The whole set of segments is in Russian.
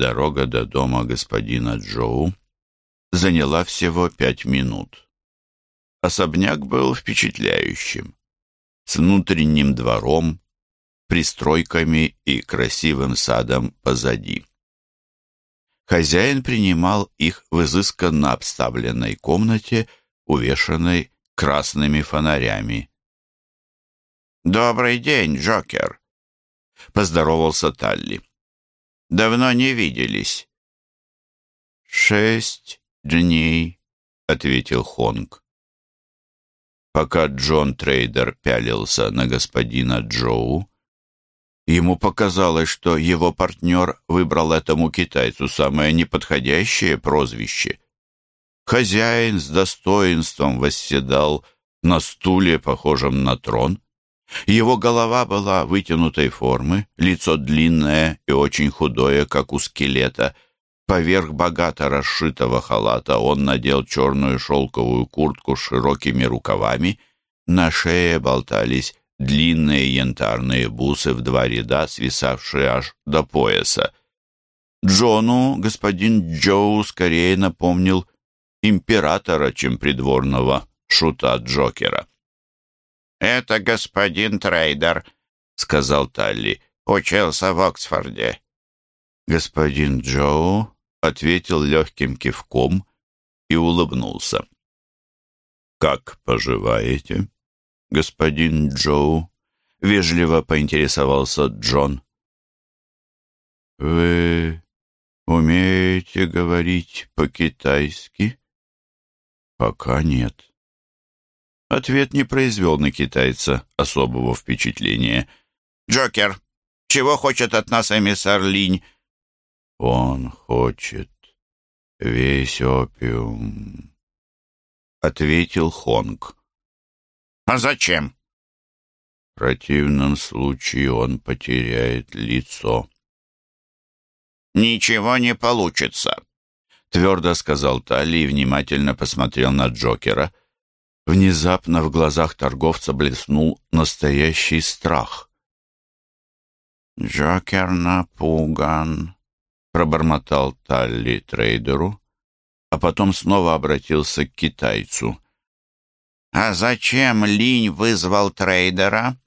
дорога до дома господина Джоу заняла всего пять минут. Особняк был впечатляющим, с внутренним двором, пристройками и красивым садом позади. Хозяин принимал их в изысканно обставленной комнате, увешанной красными фонарями. «Добрый день, Джокер!» — поздоровался Талли. «Давно не виделись». «Шесть дней», — ответил Хонг. Пока Джон Трейдер пялился на господина Джоу, Ему показалось, что его партнер выбрал этому китайцу самое неподходящее прозвище. Хозяин с достоинством восседал на стуле, похожем на трон. Его голова была вытянутой формы, лицо длинное и очень худое, как у скелета. Поверх богато расшитого халата он надел черную шелковую куртку с широкими рукавами. На шее болтались длинные янтарные бусы в два ряда, свисавшие аж до пояса. Джону господин Джоу скорее напомнил императора, чем придворного шута Джокера. «Это господин Трейдер», — сказал Талли, — «учился в Оксфорде». Господин Джоу ответил легким кивком и улыбнулся. «Как поживаете?» господин Джоу?» — вежливо поинтересовался Джон. «Вы умеете говорить по-китайски?» «Пока нет». Ответ не произвел на китайца особого впечатления. «Джокер, чего хочет от нас эмиссар Линь?» «Он хочет весь опиум», — ответил Хонг. «А зачем?» «В противном случае он потеряет лицо». «Ничего не получится», — твердо сказал Талли и внимательно посмотрел на Джокера. Внезапно в глазах торговца блеснул настоящий страх. «Джокер напуган», — пробормотал Талли трейдеру, а потом снова обратился к китайцу — «А зачем Линь вызвал трейдера?»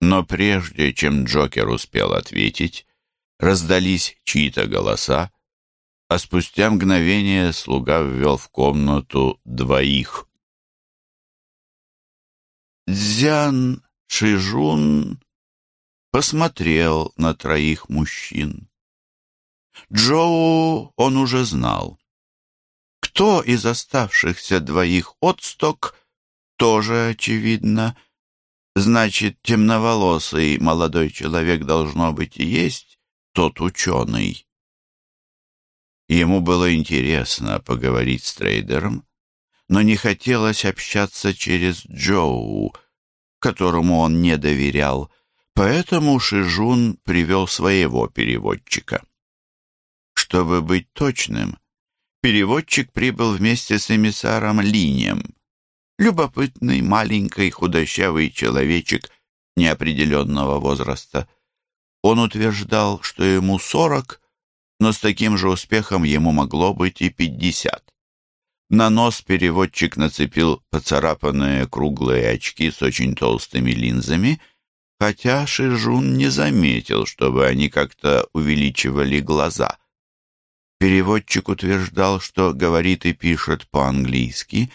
Но прежде чем Джокер успел ответить, раздались чьи-то голоса, а спустя мгновение слуга ввел в комнату двоих. Дзян Шижун посмотрел на троих мужчин. Джоу он уже знал. Кто из оставшихся двоих отсток, тоже очевидно. Значит, темноволосый молодой человек должно быть и есть тот ученый. Ему было интересно поговорить с трейдером, но не хотелось общаться через Джоу, которому он не доверял, поэтому Шижун привел своего переводчика. Чтобы быть точным, переводчик прибыл вместе с эмиссаром Линем. Любопытный, маленький, худощавый человечек неопределенного возраста. Он утверждал, что ему сорок, но с таким же успехом ему могло быть и пятьдесят. На нос переводчик нацепил поцарапанные круглые очки с очень толстыми линзами, хотя Шижун не заметил, чтобы они как-то увеличивали глаза. Переводчик утверждал, что говорит и пишет по-английски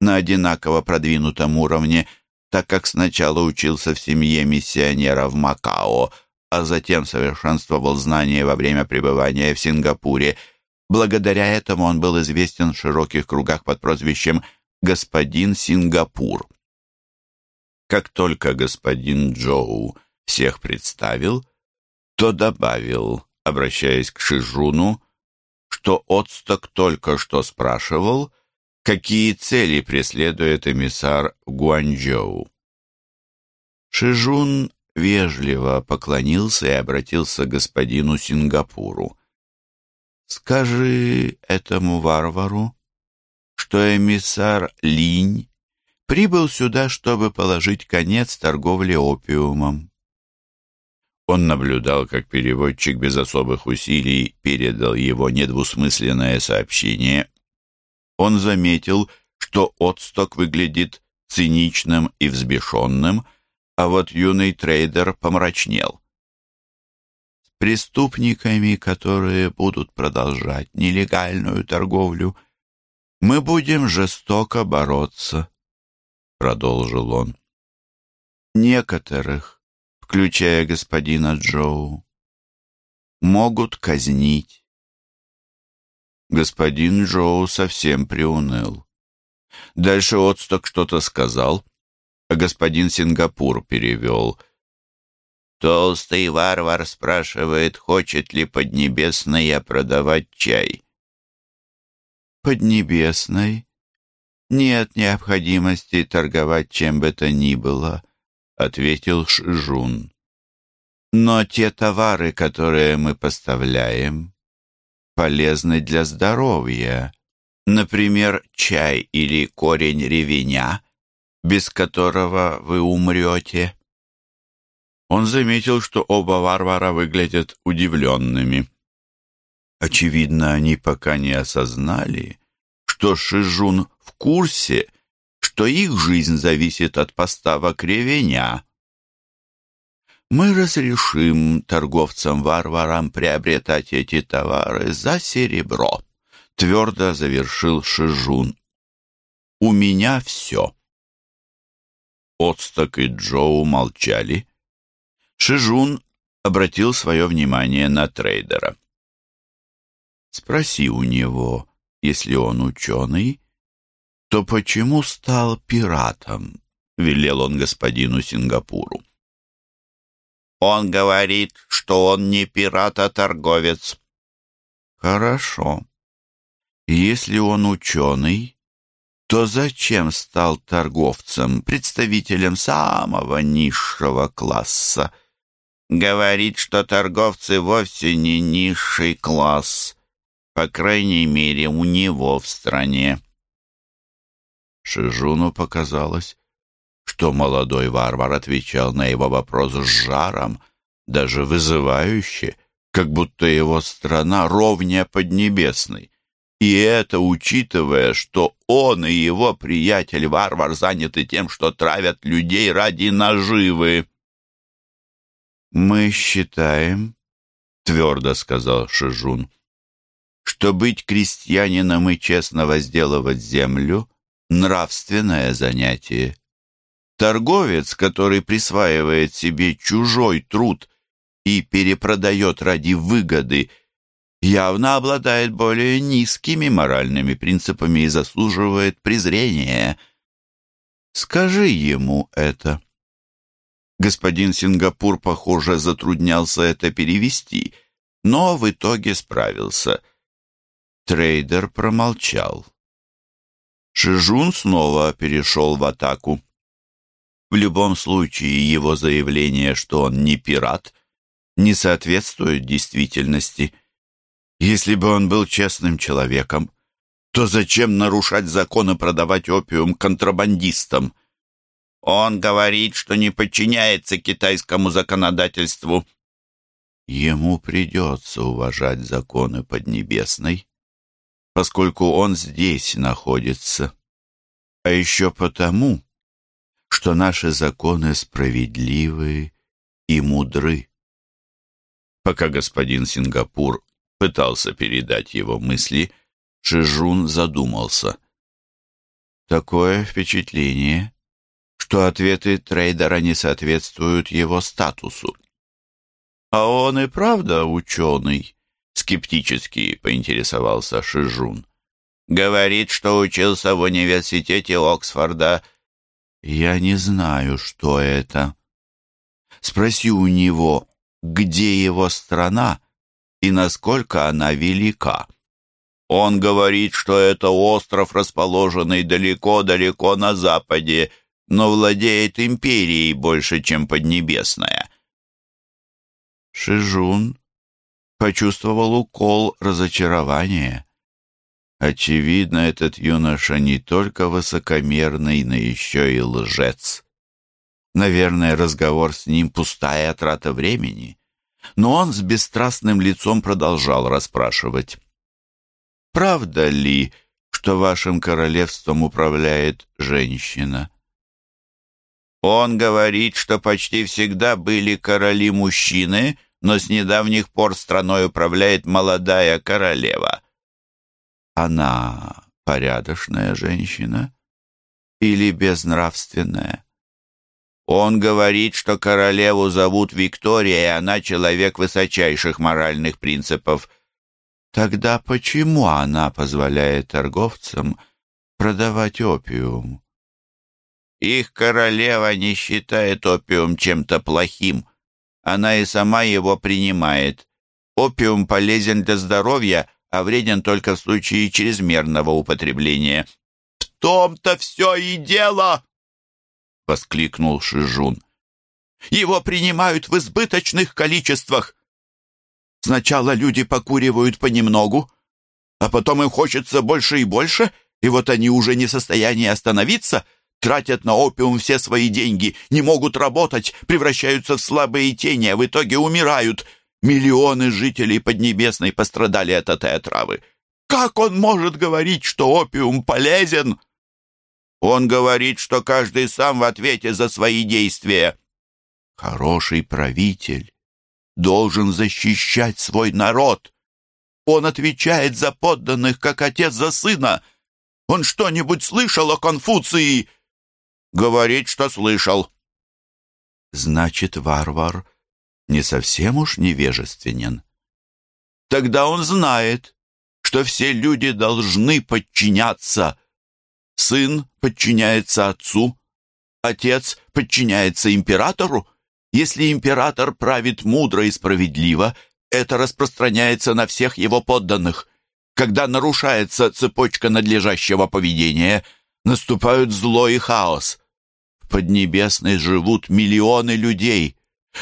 на одинаково продвинутом уровне, так как сначала учился в семье миссионера в Макао, а затем совершенствовал знания во время пребывания в Сингапуре. Благодаря этому он был известен в широких кругах под прозвищем «Господин Сингапур». Как только господин Джоу всех представил, то добавил, обращаясь к Шижуну, что Отсток только что спрашивал, какие цели преследует эмиссар Гуанчжоу. Шижун вежливо поклонился и обратился к господину Сингапуру. «Скажи этому варвару, что эмиссар Линь прибыл сюда, чтобы положить конец торговле опиумом. Он наблюдал, как переводчик без особых усилий передал его недвусмысленное сообщение. Он заметил, что Отсток выглядит циничным и взбешенным, а вот юный трейдер помрачнел. Преступниками, которые будут продолжать нелегальную торговлю, мы будем жестоко бороться, продолжил он. Некоторых включая господина Джоу, могут казнить. Господин Джоу совсем приуныл. Дальше Отсток что-то сказал, а господин Сингапур перевел. Толстый варвар спрашивает, хочет ли Поднебесная продавать чай. Поднебесной нет необходимости торговать чем бы то ни было, ответил Шжун. Но те товары, которые мы поставляем, полезны для здоровья. Например, чай или корень ревеня, без которого вы умрете. Он заметил, что оба варвара выглядят удивленными. Очевидно, они пока не осознали, что Шижун в курсе — что их жизнь зависит от поставок ревеня. Мы разрешим торговцам-варварам приобретать эти товары за серебро, твердо завершил Шижун. У меня все. Отсток и Джоу молчали. Шижун обратил свое внимание на трейдера. «Спроси у него, если он ученый, то почему стал пиратом?» — велел он господину Сингапуру. «Он говорит, что он не пират, а торговец». «Хорошо. Если он ученый, то зачем стал торговцем, представителем самого низшего класса?» «Говорит, что торговцы вовсе не низший класс, по крайней мере, у него в стране». Шижуну показалось, что молодой варвар отвечал на его вопрос с жаром, даже вызывающе, как будто его страна ровня Поднебесной. И это учитывая, что он и его приятель-варвар заняты тем, что травят людей ради наживы. «Мы считаем», — твердо сказал Шижун, — «что быть крестьянином и честно возделывать землю нравственное занятие. Торговец, который присваивает себе чужой труд и перепродает ради выгоды, явно обладает более низкими моральными принципами и заслуживает презрения. Скажи ему это. Господин Сингапур, похоже, затруднялся это перевести, но в итоге справился. Трейдер промолчал. Шижун снова перешел в атаку. В любом случае, его заявление, что он не пират, не соответствует действительности. Если бы он был честным человеком, то зачем нарушать закон и продавать опиум контрабандистам? Он говорит, что не подчиняется китайскому законодательству. Ему придется уважать законы Поднебесной, поскольку он здесь находится, а еще потому, что наши законы справедливы и мудры. Пока господин Сингапур пытался передать его мысли, Шижун задумался. Такое впечатление, что ответы трейдера не соответствуют его статусу. А он и правда ученый, скептически поинтересовался Шижун. Говорит, что учился в университете Оксфорда. Я не знаю, что это. Спроси у него, где его страна и насколько она велика. Он говорит, что это остров, расположенный далеко-далеко на западе, но владеет империей больше, чем Поднебесная. Шижун почувствовал укол разочарования. Очевидно, этот юноша не только высокомерный, но еще и лжец. Наверное, разговор с ним пустая трата времени. но он с бесстрастным лицом продолжал расспрашивать. «Правда ли, что вашим королевством управляет женщина?» «Он говорит, что почти всегда были короли-мужчины, но с недавних пор страной управляет молодая королева». «Она порядочная женщина или безнравственная?» Он говорит, что королеву зовут Виктория, и она человек высочайших моральных принципов. Тогда почему она позволяет торговцам продавать опиум? Их королева не считает опиум чем-то плохим. Она и сама его принимает. Опиум полезен для здоровья, а вреден только в случае чрезмерного употребления. «В том-то все и дело!» воскликнул Шижун. «Его принимают в избыточных количествах. Сначала люди покуривают понемногу, а потом им хочется больше и больше, и вот они уже не в состоянии остановиться, тратят на опиум все свои деньги, не могут работать, превращаются в слабые тени, а в итоге умирают. Миллионы жителей Поднебесной пострадали от этой отравы. Как он может говорить, что опиум полезен?» Он говорит, что каждый сам в ответе за свои действия. Хороший правитель должен защищать свой народ. Он отвечает за подданных, как отец за сына. Он что-нибудь слышал о Конфуции? Говорит, что слышал. Значит, варвар не совсем уж невежественен. Тогда он знает, что все люди должны подчиняться Сын подчиняется отцу, отец подчиняется императору. Если император правит мудро и справедливо, это распространяется на всех его подданных. Когда нарушается цепочка надлежащего поведения, наступают зло и хаос. В Поднебесной живут миллионы людей,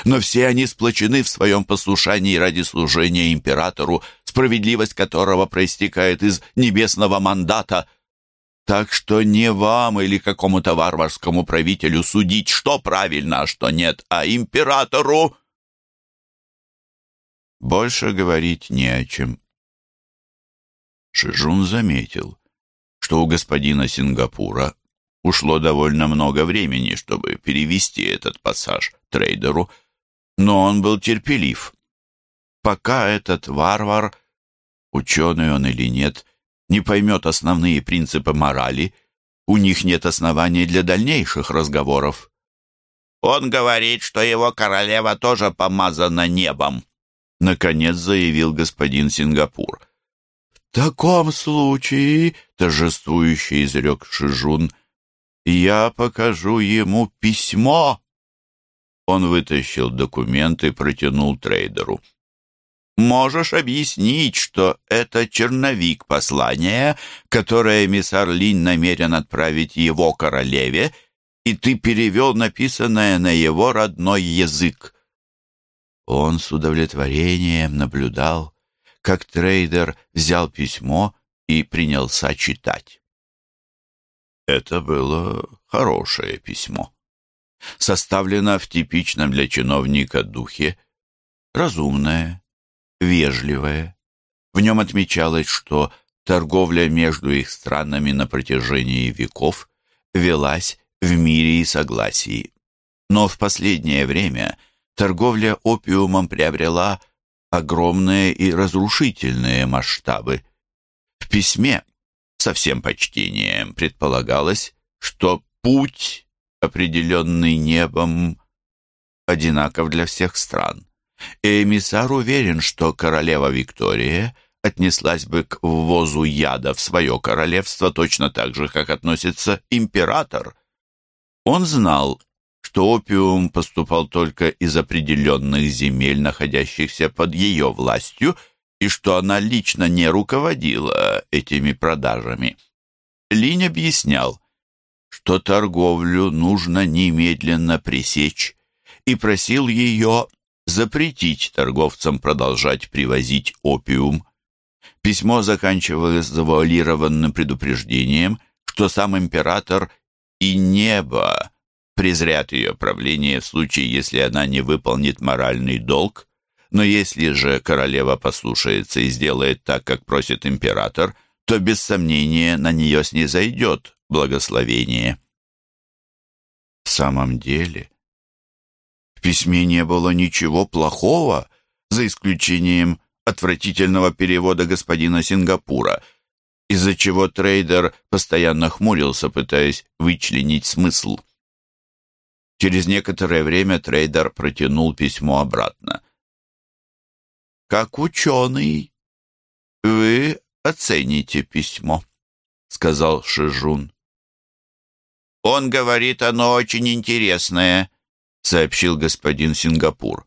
но все они сплочены в своем послушании ради служения императору, справедливость которого проистекает из небесного мандата – так что не вам или какому-то варварскому правителю судить, что правильно, а что нет, а императору. Больше говорить не о чем. Шижун заметил, что у господина Сингапура ушло довольно много времени, чтобы перевести этот пассаж трейдеру, но он был терпелив. Пока этот варвар, ученый он или нет, не поймет основные принципы морали, у них нет оснований для дальнейших разговоров. «Он говорит, что его королева тоже помазана небом», — наконец заявил господин Сингапур. «В таком случае», — торжествующе изрек Шижун, — «я покажу ему письмо». Он вытащил документ и протянул трейдеру. Можешь объяснить, что это черновик послания, которое миссар Линь намерен отправить его королеве, и ты перевел написанное на его родной язык. Он с удовлетворением наблюдал, как трейдер взял письмо и принялся читать. Это было хорошее письмо. Составлено в типичном для чиновника духе, разумное, вежливое. В нем отмечалось, что торговля между их странами на протяжении веков велась в мире и согласии. Но в последнее время торговля опиумом приобрела огромные и разрушительные масштабы. В письме со всем почтением предполагалось, что путь, определенный небом, одинаков для всех стран. Эмиссар уверен, что королева Виктория отнеслась бы к ввозу яда в свое королевство точно так же, как относится император. Он знал, что опиум поступал только из определенных земель, находящихся под ее властью, и что она лично не руководила этими продажами. Линь объяснял, что торговлю нужно немедленно пресечь, и просил ее запретить торговцам продолжать привозить опиум. Письмо заканчивалось завуалированным предупреждением, что сам император и небо презрят ее правление в случае, если она не выполнит моральный долг, но если же королева послушается и сделает так, как просит император, то без сомнения на нее снизойдет благословение. В самом деле, в письме не было ничего плохого, за исключением отвратительного перевода господина Сингапура, из-за чего трейдер постоянно хмурился, пытаясь вычленить смысл. Через некоторое время трейдер протянул письмо обратно. «Как ученый, вы оцените письмо», — сказал Шижун. «Он говорит, оно очень интересное», — сообщил господин Сингапур.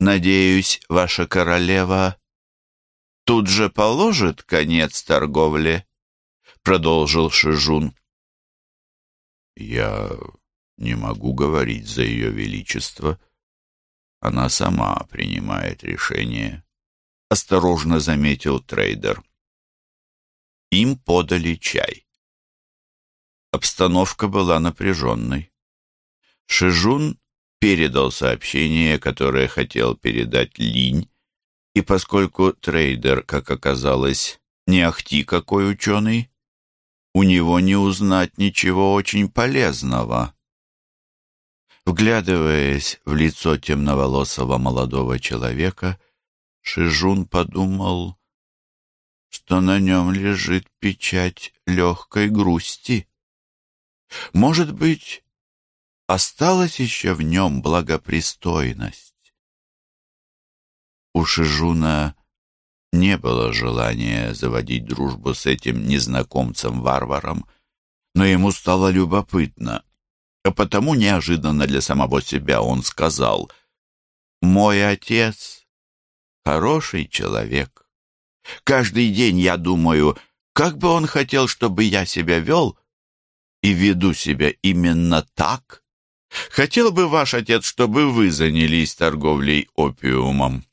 «Надеюсь, ваша королева тут же положит конец торговле», — продолжил Шижун. «Я не могу говорить за ее величество. Она сама принимает решение», — осторожно заметил трейдер. Им подали чай. Обстановка была напряженной. Шижун передал сообщение, которое хотел передать Линь, и поскольку трейдер, как оказалось, не ахти какой ученый, у него не узнать ничего очень полезного. Вглядываясь в лицо темноволосого молодого человека, Шижун подумал, что на нем лежит печать легкой грусти. Может быть, осталась еще в нем благопристойность. У Шижуна не было желания заводить дружбу с этим незнакомцем-варваром, но ему стало любопытно, а потому неожиданно для самого себя он сказал «Мой отец хороший человек. Каждый день я думаю, как бы он хотел, чтобы я себя вел, и веду себя именно так. Хотел бы ваш отец, чтобы вы занялись торговлей опиумом.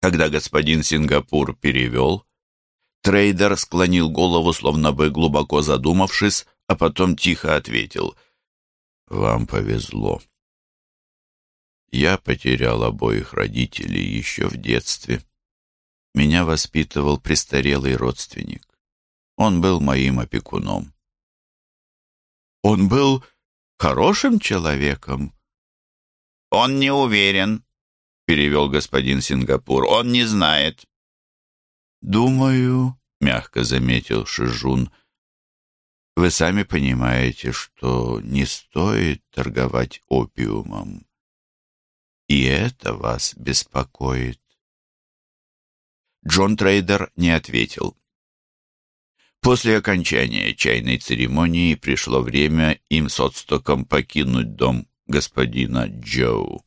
Когда господин Сингапур перевел, трейдер склонил голову, словно бы глубоко задумавшись, а потом тихо ответил. «Вам повезло. Я потерял обоих родителей еще в детстве. Меня воспитывал престарелый родственник. Он был моим опекуном. Он был хорошим человеком. Он не уверен, перевел господин Сингапур. Он не знает. Думаю, мягко заметил Шижун, вы сами понимаете, что не стоит торговать опиумом. И это вас беспокоит. Джон Трейдер не ответил. После окончания чайной церемонии пришло время им с отстоком покинуть дом господина Джоу.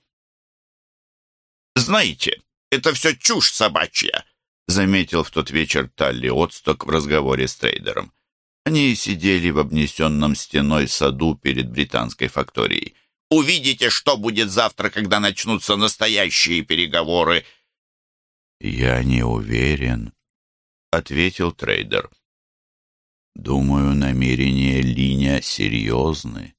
«Знаете, это все чушь собачья», — заметил в тот вечер Талли Отсток в разговоре с трейдером. Они сидели в обнесенном стеной саду перед британской факторией. «Увидите, что будет завтра, когда начнутся настоящие переговоры». «Я не уверен», — ответил трейдер. Думаю, намерения Линя серьезны.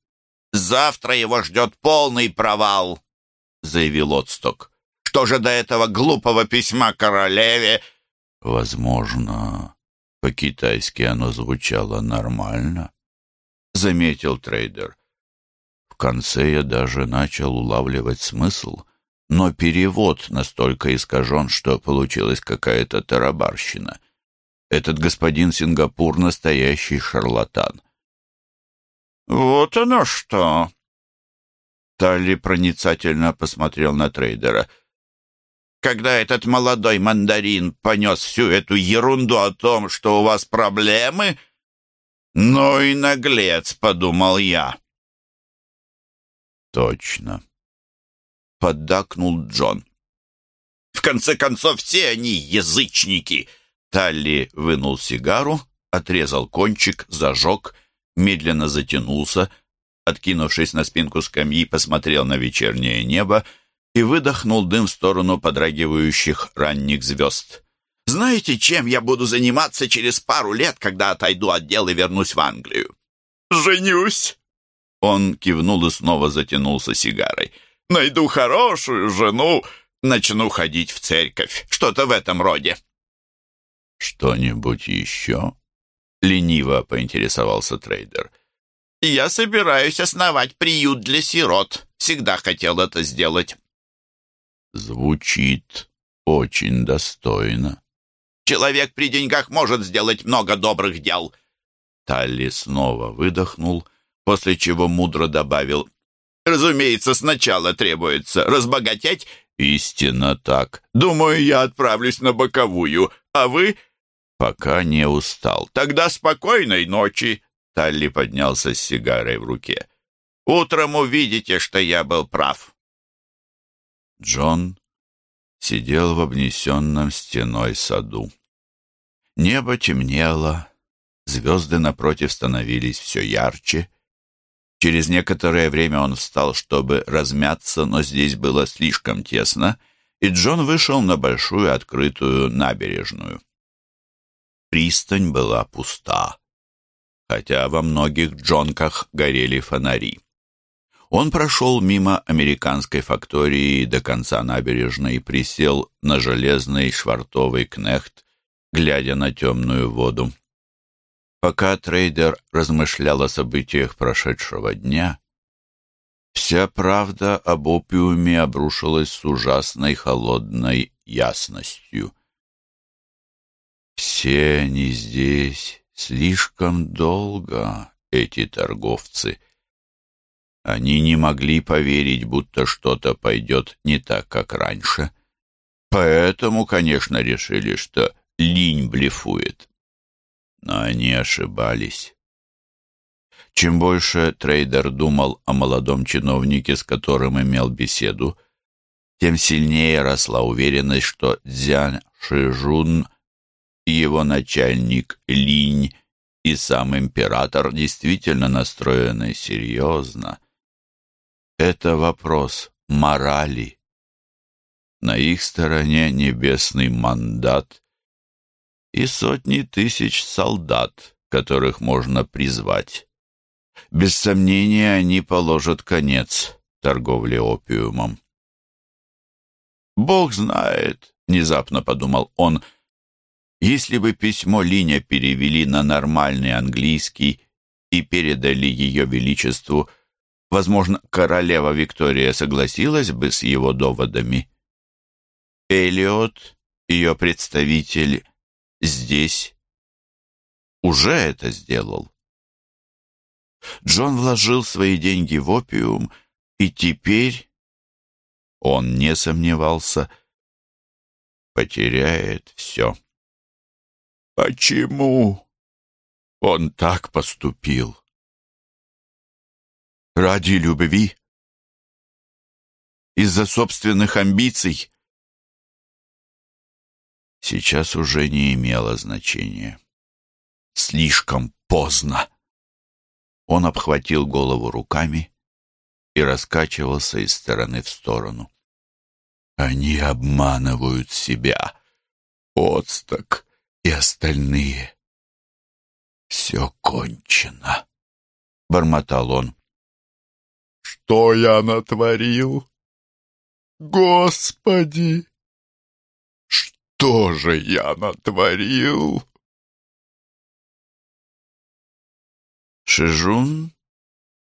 «Завтра его ждет полный провал», — заявил Отсток. «Что же до этого глупого письма королеве?» «Возможно, по-китайски оно звучало нормально», — заметил трейдер. В конце я даже начал улавливать смысл, но перевод настолько искажен, что получилась какая-то тарабарщина — этот господин Сингапур — настоящий шарлатан. «Вот оно что!» Талли проницательно посмотрел на трейдера. «Когда этот молодой мандарин понес всю эту ерунду о том, что у вас проблемы...» «Ну и наглец», — подумал я. «Точно», — поддакнул Джон. «В конце концов, все они язычники!» Талли вынул сигару, отрезал кончик, зажег, медленно затянулся, откинувшись на спинку скамьи, посмотрел на вечернее небо и выдохнул дым в сторону подрагивающих ранних звезд. «Знаете, чем я буду заниматься через пару лет, когда отойду от дел и вернусь в Англию?» «Женюсь!» Он кивнул и снова затянулся сигарой. «Найду хорошую жену начну ходить в церковь. Что-то в этом роде». «Что-нибудь еще?» — лениво поинтересовался трейдер. «Я собираюсь основать приют для сирот. Всегда хотел это сделать». «Звучит очень достойно». «Человек при деньгах может сделать много добрых дел». Талли снова выдохнул, после чего мудро добавил Разумеется, сначала требуется разбогатеть. Истинно так. Думаю, я отправлюсь на боковую, а вы... Пока не устал. Тогда спокойной ночи. Талли поднялся с сигарой в руке. Утром увидите, что я был прав. Джон сидел в обнесенном стеной саду. Небо темнело, звезды напротив становились все ярче, Через некоторое время он встал, чтобы размяться, но здесь было слишком тесно, и Джон вышел на большую открытую набережную. Пристань была пуста, хотя во многих джонках горели фонари. Он прошел мимо американской фактории до конца набережной и присел на железный швартовый кнехт, глядя на темную воду. Пока трейдер размышлял о событиях прошедшего дня, вся правда об опиуме обрушилась с ужасной холодной ясностью. Все они здесь слишком долго, эти торговцы. Они не могли поверить, будто что-то пойдет не так, как раньше. Поэтому, конечно, решили, что Линь блефует но они ошибались. Чем больше трейдер думал о молодом чиновнике, с которым имел беседу, тем сильнее росла уверенность, что Дзян Шижун, его начальник Линь и сам император действительно настроены серьезно. Это вопрос морали. На их стороне небесный мандат, и сотни тысяч солдат, которых можно призвать. Без сомнения, они положат конец торговле опиумом. «Бог знает», — внезапно подумал он, «если бы письмо Линя перевели на нормальный английский и передали ее величеству, возможно, королева Виктория согласилась бы с его доводами». Элиот, ее представитель, здесь уже это сделал. Джон вложил свои деньги в опиум, и теперь, он не сомневался, потеряет все. Почему он так поступил? Ради любви? Из-за собственных амбиций? сейчас уже не имело значения. Слишком поздно. Он обхватил голову руками и раскачивался из стороны в сторону. Они обманывают себя. Отсток и остальные. Все кончено, — бормотал он. Что я натворил? Господи! что же я натворил?» Шижун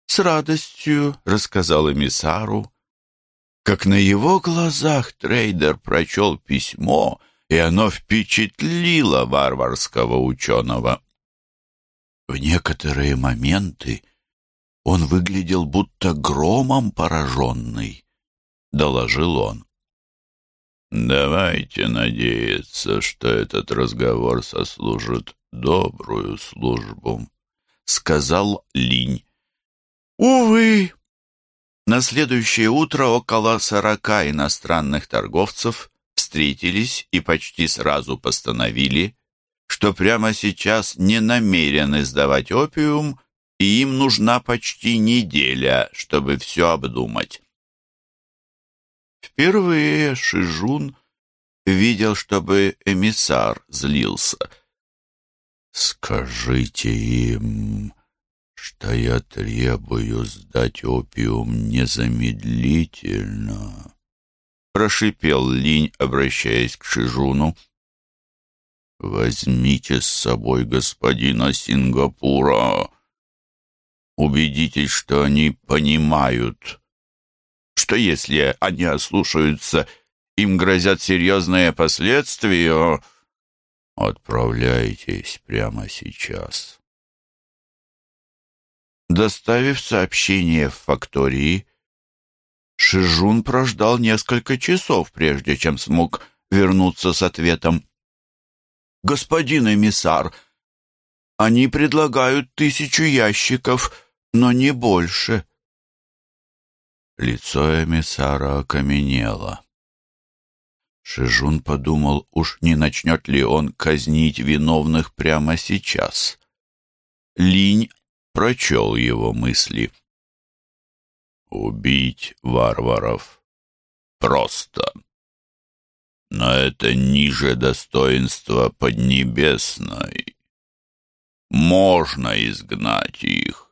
с радостью рассказал эмиссару, как на его глазах трейдер прочел письмо, и оно впечатлило варварского ученого. В некоторые моменты он выглядел будто громом пораженный, — доложил он. «Давайте надеяться, что этот разговор сослужит добрую службу», — сказал Линь. «Увы!» На следующее утро около сорока иностранных торговцев встретились и почти сразу постановили, что прямо сейчас не намерены сдавать опиум, и им нужна почти неделя, чтобы все обдумать. Впервые Шижун видел, чтобы эмиссар злился. «Скажите им, что я требую сдать опиум незамедлительно», прошипел Линь, обращаясь к Шижуну. «Возьмите с собой господина Сингапура. Убедитесь, что они понимают, что если они ослушаются, им грозят серьезные последствия. Отправляйтесь прямо сейчас». Доставив сообщение в фактории, Шижун прождал несколько часов, прежде чем смог вернуться с ответом. «Господин эмиссар, они предлагают тысячу ящиков, но не больше». Лицо эмиссара окаменело. Шижун подумал, уж не начнет ли он казнить виновных прямо сейчас. Линь прочел его мысли. Убить варваров просто. Но это ниже достоинства Поднебесной. Можно изгнать их.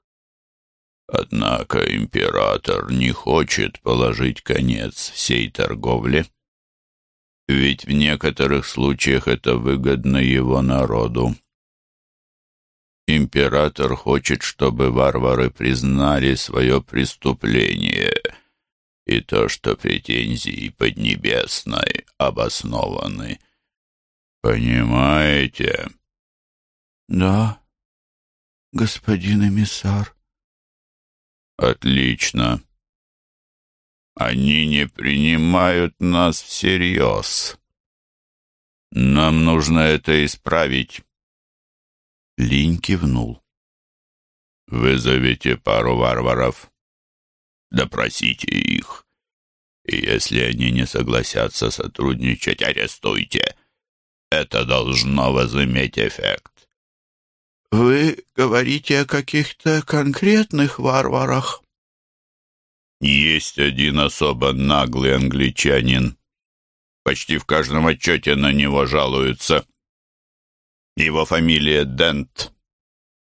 Однако император не хочет положить конец всей торговле, ведь в некоторых случаях это выгодно его народу. Император хочет, чтобы варвары признали свое преступление и то, что претензии Поднебесной обоснованы. Понимаете? Да, господин эмиссар. Отлично. Они не принимают нас всерьез. Нам нужно это исправить. Линь кивнул. «Вызовите пару варваров. Допросите их. И если они не согласятся сотрудничать, арестуйте. Это должно возыметь эффект». «Вы говорите о каких-то конкретных варварах?» «Есть один особо наглый англичанин. Почти в каждом отчете на него жалуются». Его фамилия Дент.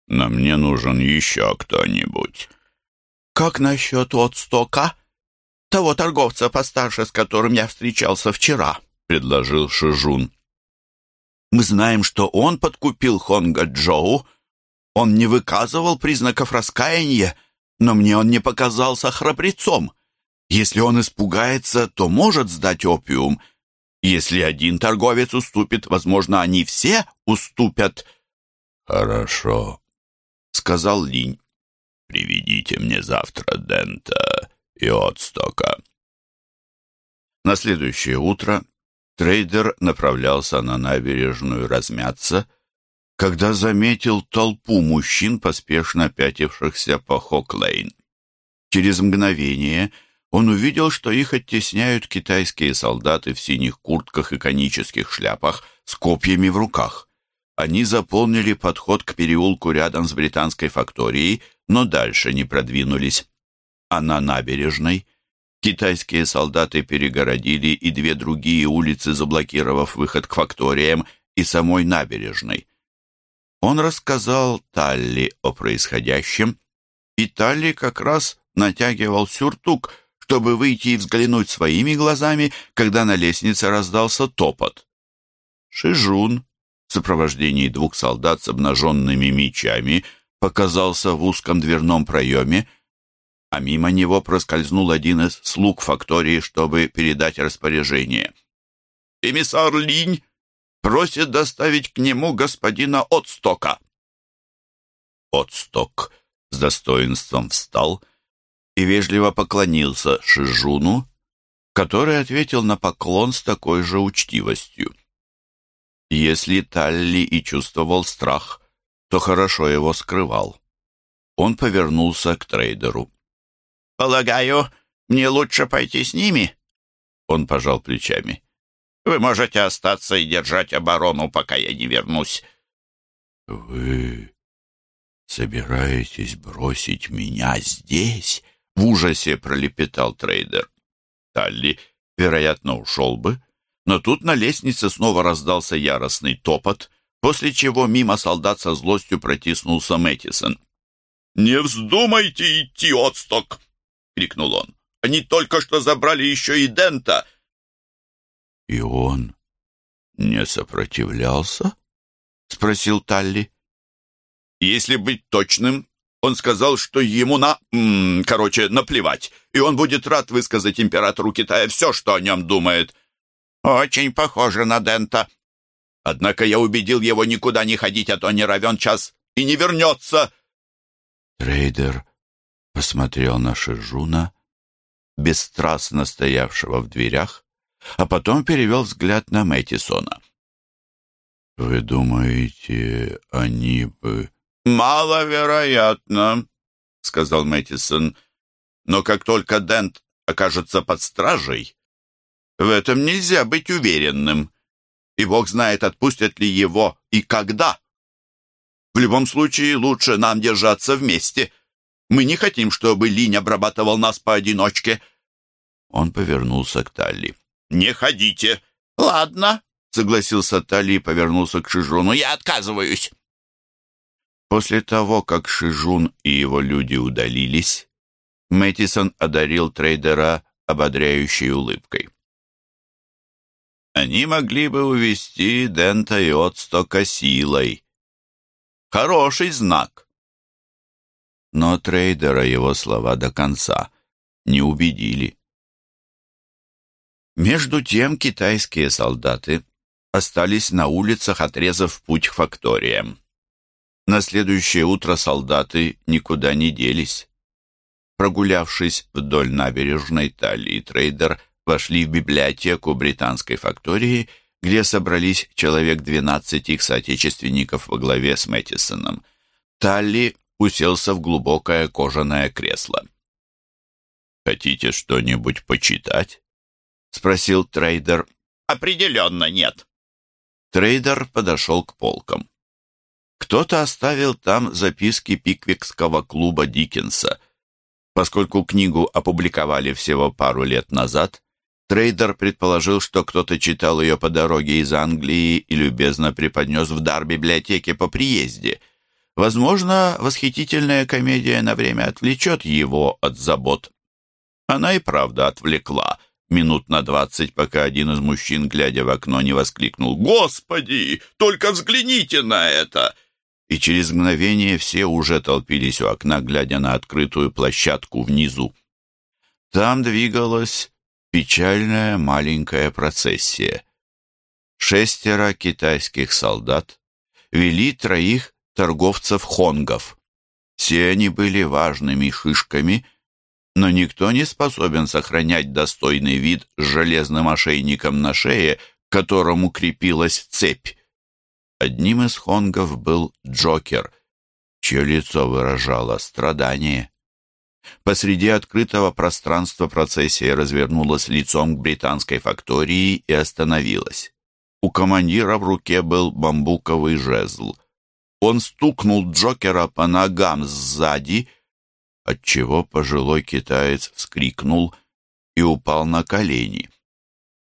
Но мне нужен еще кто-нибудь. Как насчет Отстока? Того торговца постарше, с которым я встречался вчера, предложил Шижун. Мы знаем, что он подкупил Хонга Джоу. Он не выказывал признаков раскаяния, но мне он не показался храбрецом. Если он испугается, то может сдать опиум — если один торговец уступит, возможно, они все уступят. Хорошо, сказал Линь. Приведите мне завтра Дента и Отстока. На следующее утро трейдер направлялся на набережную размяться, когда заметил толпу мужчин, поспешно пятившихся по Хоклейн. Через мгновение — он увидел, что их оттесняют китайские солдаты в синих куртках и конических шляпах с копьями в руках. Они заполнили подход к переулку рядом с британской факторией, но дальше не продвинулись. А на набережной китайские солдаты перегородили и две другие улицы, заблокировав выход к факториям и самой набережной. Он рассказал Талли о происходящем, и Талли как раз натягивал сюртук, чтобы выйти и взглянуть своими глазами, когда на лестнице раздался топот. Шижун в сопровождении двух солдат с обнаженными мечами показался в узком дверном проеме, а мимо него проскользнул один из слуг фактории, чтобы передать распоряжение. «Эмиссар Линь просит доставить к нему господина Отстока». Отсток с достоинством встал и вежливо поклонился Шижуну, который ответил на поклон с такой же учтивостью. Если Талли и чувствовал страх, то хорошо его скрывал. Он повернулся к трейдеру. «Полагаю, мне лучше пойти с ними?» Он пожал плечами. «Вы можете остаться и держать оборону, пока я не вернусь». «Вы собираетесь бросить меня здесь?» В ужасе пролепетал трейдер. Талли, вероятно, ушел бы, но тут на лестнице снова раздался яростный топот, после чего мимо солдат со злостью протиснулся Мэттисон. «Не вздумайте идти, отсток!» — крикнул он. «Они только что забрали еще и Дента. И он не сопротивлялся? Спросил Талли. Если быть точным, он сказал, что ему на... М -м, короче, наплевать, и он будет рад высказать императору Китая все, что о нем думает. Очень похоже на Дента. Однако я убедил его никуда не ходить, а то не равен час и не вернется. Трейдер посмотрел на Шижуна, бесстрастно стоявшего в дверях, а потом перевел взгляд на Мэттисона. «Вы думаете, они бы...» «Маловероятно», — сказал Мэттисон. «Но как только Дент окажется под стражей, в этом нельзя быть уверенным, и Бог знает, отпустят ли его и когда. В любом случае, лучше нам держаться вместе. Мы не хотим, чтобы Линь обрабатывал нас поодиночке». Он повернулся к Талли. «Не ходите». «Ладно», — согласился Талли и повернулся к Шижуну. «Я отказываюсь». После того, как Шижун и его люди удалились, Мэттисон одарил трейдера ободряющей улыбкой. Они могли бы увести Дента и Отстока силой. Хороший знак. Но трейдера его слова до конца не убедили. Между тем китайские солдаты остались на улицах, отрезав путь к факториям. На следующее утро солдаты никуда не делись. Прогулявшись вдоль набережной, Талли и Трейдер вошли в библиотеку британской фактории, где собрались человек 12 их соотечественников во главе с Мэттисоном. Талли уселся в глубокое кожаное кресло. «Хотите что-нибудь почитать?» — спросил трейдер. «Определенно нет». Трейдер подошел к полкам. Кто-то оставил там записки пиквикского клуба Диккенса. Поскольку книгу опубликовали всего пару лет назад, трейдер предположил, что кто-то читал ее по дороге из Англии и любезно преподнес в дар библиотеке по приезде. Возможно, восхитительная комедия на время отвлечет его от забот. Она и правда отвлекла минут на двадцать, пока один из мужчин, глядя в окно, не воскликнул «Господи, только взгляните на это!» и через мгновение все уже толпились у окна, глядя на открытую площадку внизу. Там двигалась печальная маленькая процессия. Шестеро китайских солдат вели троих торговцев-хонгов. Все они были важными шишками, но никто не способен сохранять достойный вид с железным ошейником на шее, к которому крепилась цепь. Одним из хонгов был Джокер, чье лицо выражало страдание. Посреди открытого пространства процессия развернулась лицом к британской фактории и остановилась. У командира в руке был бамбуковый жезл. Он стукнул Джокера по ногам сзади, отчего пожилой китаец вскрикнул и упал на колени.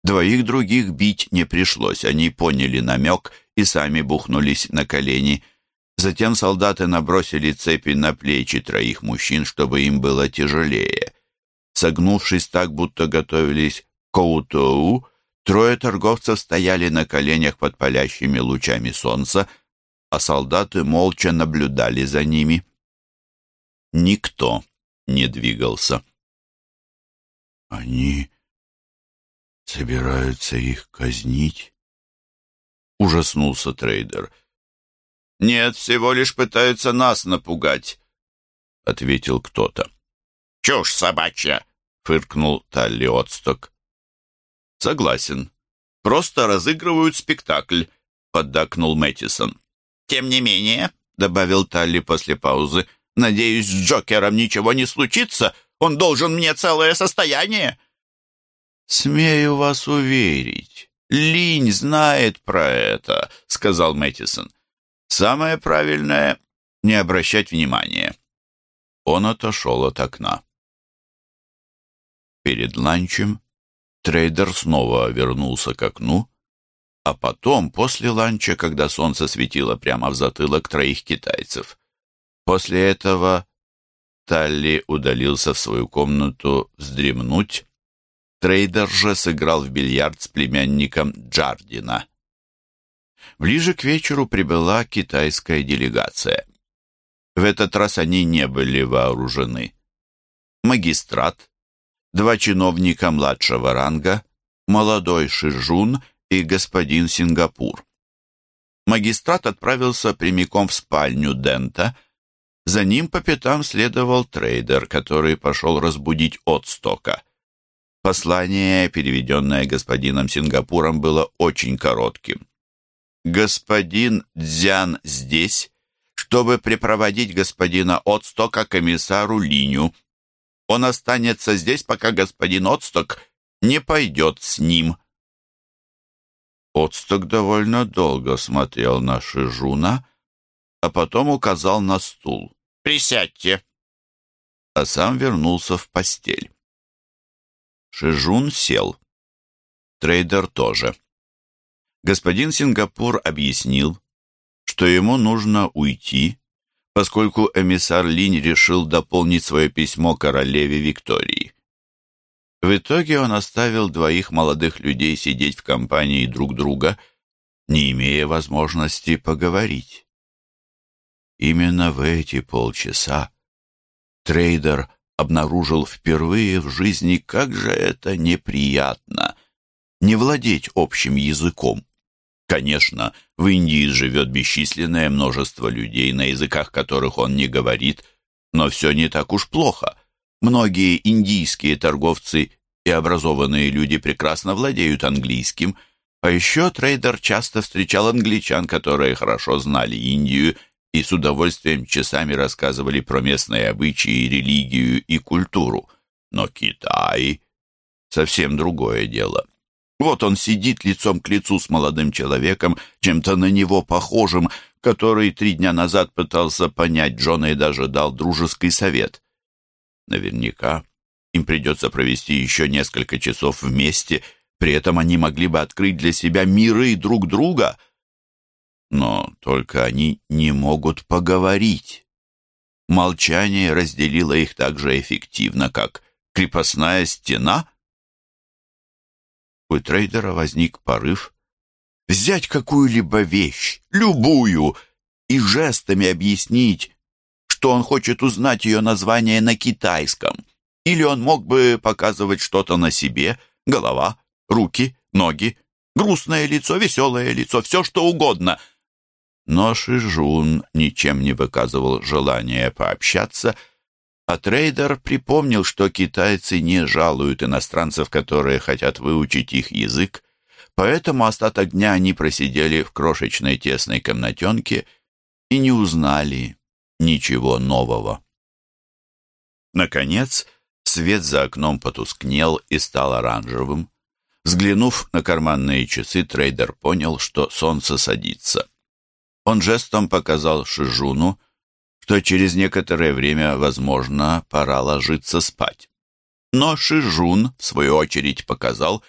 Двоих других бить не пришлось, они поняли намек и сами бухнулись на колени. Затем солдаты набросили цепи на плечи троих мужчин, чтобы им было тяжелее. Согнувшись так, будто готовились к Коутоу, трое торговцев стояли на коленях под палящими лучами солнца, а солдаты молча наблюдали за ними. Никто не двигался. «Они собираются их казнить?» Ужаснулся трейдер. «Нет, всего лишь пытаются нас напугать», — ответил кто-то. «Чушь собачья!» — фыркнул Талли Отсток. «Согласен. Просто разыгрывают спектакль», — поддакнул Мэттисон. «Тем не менее», — добавил Талли после паузы, «надеюсь, с Джокером ничего не случится. Он должен мне целое состояние». «Смею вас уверить, Линь знает про это», — сказал Мэттисон. «Самое правильное — не обращать внимания». Он отошел от окна. Перед ланчем трейдер снова вернулся к окну, а потом, после ланча, когда солнце светило прямо в затылок троих китайцев. После этого Талли удалился в свою комнату вздремнуть, Трейдер же сыграл в бильярд с племянником Джардина. Ближе к вечеру прибыла китайская делегация. В этот раз они не были вооружены. Магистрат, два чиновника младшего ранга, молодой Шижун и господин Сингапур. Магистрат отправился прямиком в спальню Дента. За ним по пятам следовал трейдер, который пошел разбудить Отстока. Послание, переведенное господином Сингапуром, было очень коротким. «Господин Дзян здесь, чтобы припроводить господина Отстока комиссару Линю. Он останется здесь, пока господин Отсток не пойдет с ним». Отсток довольно долго смотрел на Шижуна, а потом указал на стул. «Присядьте!» А сам вернулся в постель. Шижун сел. Трейдер тоже. Господин Сингапур объяснил, что ему нужно уйти, поскольку эмиссар Линь решил дополнить свое письмо королеве Виктории. В итоге он оставил двоих молодых людей сидеть в компании друг друга, не имея возможности поговорить. Именно в эти полчаса трейдер обнаружил впервые в жизни, как же это неприятно не владеть общим языком. Конечно, в Индии живет бесчисленное множество людей, на языках которых он не говорит, но все не так уж плохо. Многие индийские торговцы и образованные люди прекрасно владеют английским, а еще трейдер часто встречал англичан, которые хорошо знали Индию и с удовольствием часами рассказывали про местные обычаи, религию и культуру. Но Китай — совсем другое дело. Вот он сидит лицом к лицу с молодым человеком, чем-то на него похожим, который три дня назад пытался понять Джона и даже дал дружеский совет. Наверняка им придется провести еще несколько часов вместе, при этом они могли бы открыть для себя миры друг друга — но только они не могут поговорить. Молчание разделило их так же эффективно, как крепостная стена. У трейдера возник порыв взять какую-либо вещь, любую, и жестами объяснить, что он хочет узнать ее название на китайском. Или он мог бы показывать что-то на себе, голова, руки, ноги, грустное лицо, веселое лицо, все что угодно — но Шижун ничем не выказывал желания пообщаться, а трейдер припомнил, что китайцы не жалуют иностранцев, которые хотят выучить их язык, поэтому остаток дня они просидели в крошечной тесной комнатенке и не узнали ничего нового. Наконец, свет за окном потускнел и стал оранжевым. Взглянув на карманные часы, трейдер понял, что солнце садится. Он жестом показал Шижуну, что через некоторое время, возможно, пора ложиться спать. Но Шижун, в свою очередь, показал,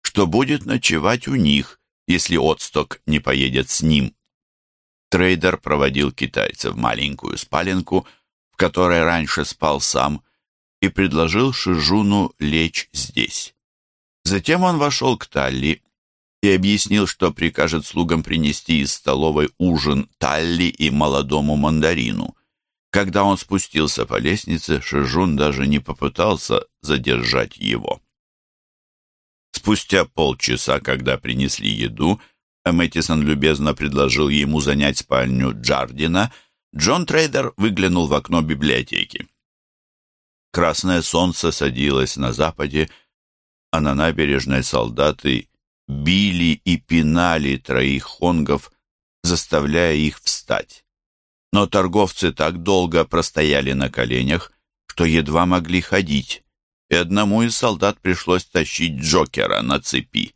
что будет ночевать у них, если Отсток не поедет с ним. Трейдер проводил китайца в маленькую спаленку, в которой раньше спал сам, и предложил Шижуну лечь здесь. Затем он вошел к Талли и объяснил, что прикажет слугам принести из столовой ужин Талли и молодому мандарину. Когда он спустился по лестнице, Шижун даже не попытался задержать его. Спустя полчаса, когда принесли еду, а Мэттисон любезно предложил ему занять спальню Джардина, Джон Трейдер выглянул в окно библиотеки. Красное солнце садилось на западе, а на набережной солдаты били и пинали троих хонгов, заставляя их встать. Но торговцы так долго простояли на коленях, что едва могли ходить, и одному из солдат пришлось тащить Джокера на цепи.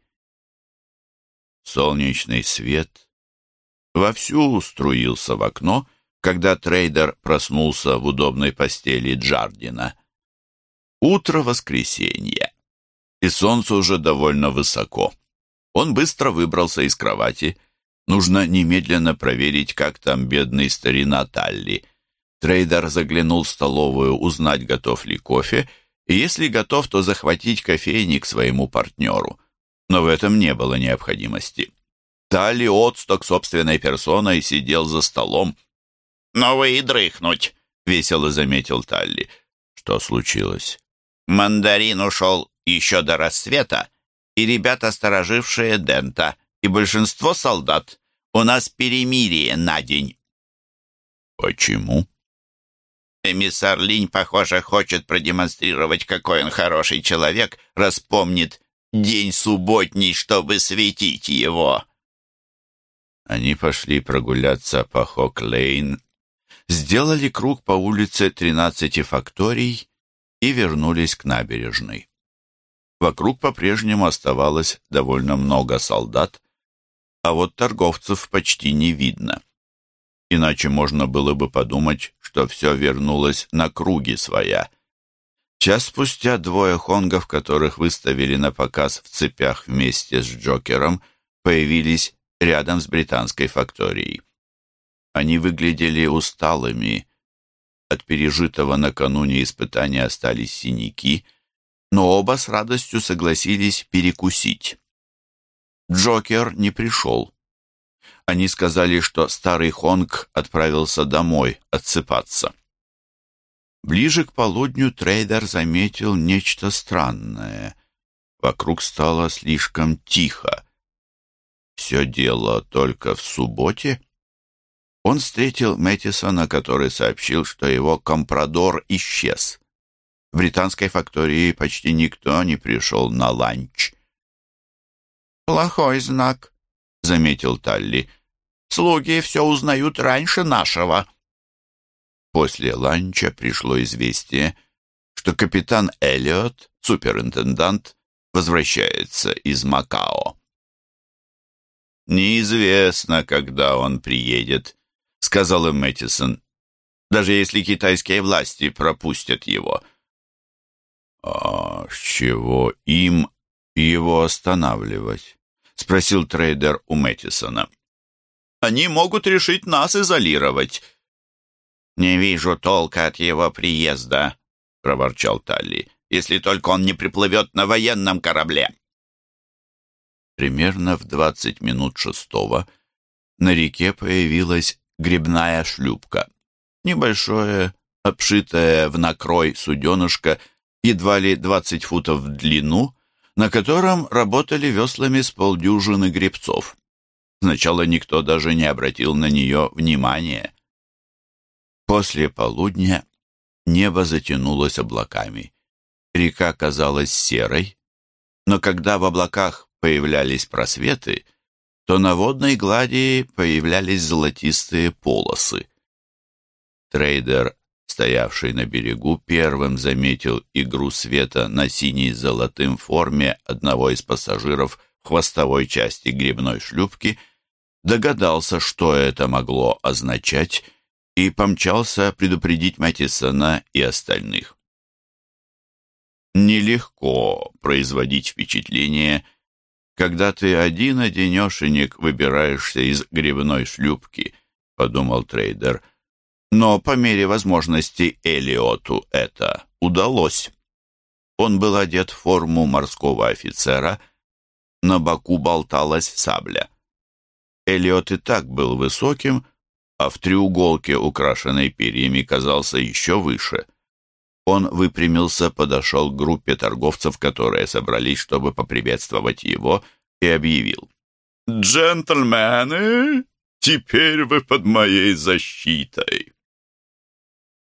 Солнечный свет вовсю струился в окно, когда трейдер проснулся в удобной постели Джардина. Утро воскресенья, и солнце уже довольно высоко. Он быстро выбрался из кровати. Нужно немедленно проверить, как там бедный старина Талли. Трейдер заглянул в столовую узнать, готов ли кофе, и если готов, то захватить кофейник своему партнеру. Но в этом не было необходимости. Талли Отсток собственной персоной сидел за столом. «Но вы и дрыхнуть», — весело заметил Талли. Что случилось? Мандарин ушел еще до рассвета, и ребята, сторожившие Дента, и большинство солдат. У нас перемирие на день. Почему? Эмиссар Линь, похоже, хочет продемонстрировать, какой он хороший человек, распомнит день субботний, чтобы светить его. Они пошли прогуляться по Хок-Лейн, сделали круг по улице тринадцати факторий и вернулись к набережной. Вокруг по-прежнему оставалось довольно много солдат, а вот торговцев почти не видно. Иначе можно было бы подумать, что все вернулось на круги своя. Час спустя двое хонгов, которых выставили на показ в цепях вместе с Джокером, появились рядом с британской факторией. Они выглядели усталыми. От пережитого накануне испытания остались синяки, но оба с радостью согласились перекусить. Джокер не пришел. Они сказали, что старый Хонг отправился домой отсыпаться. Ближе к полудню трейдер заметил нечто странное. Вокруг стало слишком тихо. Все дело только в субботе. Он встретил Мэттисона, который сообщил, что его компрадор исчез. В британской фактории почти никто не пришел на ланч. «Плохой знак», — заметил Талли. «Слуги все узнают раньше нашего». После ланча пришло известие, что капитан Эллиот, суперинтендант, возвращается из Макао. «Неизвестно, когда он приедет», — сказал им Мэттисон, «даже если китайские власти пропустят его». «А с чего им его останавливать?» — спросил трейдер у Мэттисона. «Они могут решить нас изолировать». «Не вижу толка от его приезда», — проворчал Талли, «если только он не приплывет на военном корабле». Примерно в двадцать минут шестого на реке появилась грибная шлюпка. Небольшое, обшитое в накрой суденышко, едва ли двадцать футов в длину — на котором работали веслами с полдюжины гребцов. Сначала никто даже не обратил на нее внимания. После полудня небо затянулось облаками. Река казалась серой, но когда в облаках появлялись просветы, то на водной глади появлялись золотистые полосы. Трейдер стоявший на берегу, первым заметил игру света на синей золотым форме одного из пассажиров в хвостовой части грибной шлюпки, догадался, что это могло означать, и помчался предупредить Мэттисона и остальных. Нелегко производить впечатление, когда ты один-одинешенек выбираешься из грибной шлюпки, подумал трейдер, но по мере возможности Элиоту это удалось. Он был одет в форму морского офицера, на боку болталась сабля. Элиот и так был высоким, а в треуголке, украшенной перьями, казался еще выше. Он выпрямился, подошел к группе торговцев, которые собрались, чтобы поприветствовать его, и объявил. «Джентльмены, теперь вы под моей защитой!»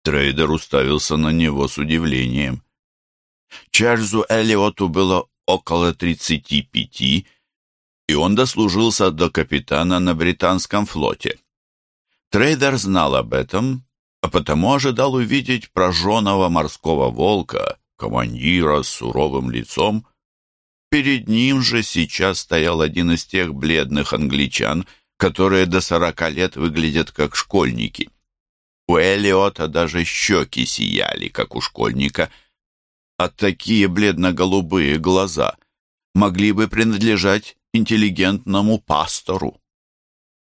Трейдер уставился на него с удивлением. Чарльзу Эллиоту было около тридцати пяти, и он дослужился до капитана на британском флоте. Трейдер знал об этом, а потому ожидал увидеть прожженного морского волка, командира с суровым лицом. Перед ним же сейчас стоял один из тех бледных англичан, которые до сорока лет выглядят как школьники. У Элиота даже щеки сияли, как у школьника, а такие бледно-голубые глаза могли бы принадлежать интеллигентному пастору.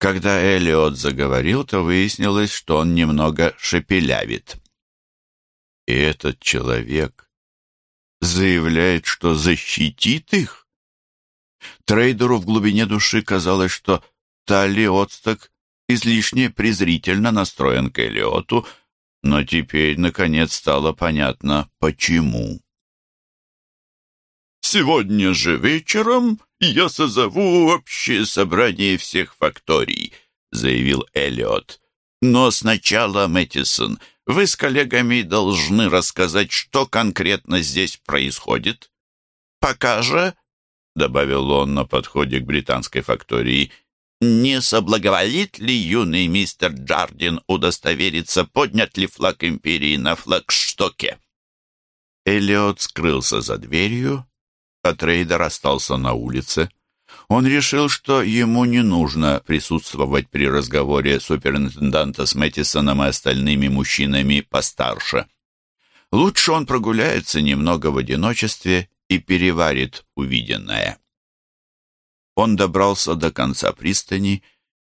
Когда Элиот заговорил, то выяснилось, что он немного шепелявит. И этот человек заявляет, что защитит их. Трейдеру в глубине души казалось, что Талли Отсток излишне презрительно настроен к Элиоту, но теперь, наконец, стало понятно, почему. «Сегодня же вечером я созову общее собрание всех факторий», заявил Эллиот. «Но сначала, Мэттисон, вы с коллегами должны рассказать, что конкретно здесь происходит. Пока же, — добавил он на подходе к британской фактории, — не соблаговолит ли юный мистер Джардин удостовериться, поднят ли флаг империи на флагштоке? Эллиот скрылся за дверью, а трейдер остался на улице. Он решил, что ему не нужно присутствовать при разговоре суперинтенданта с Мэттисоном и остальными мужчинами постарше. Лучше он прогуляется немного в одиночестве и переварит увиденное. Он добрался до конца пристани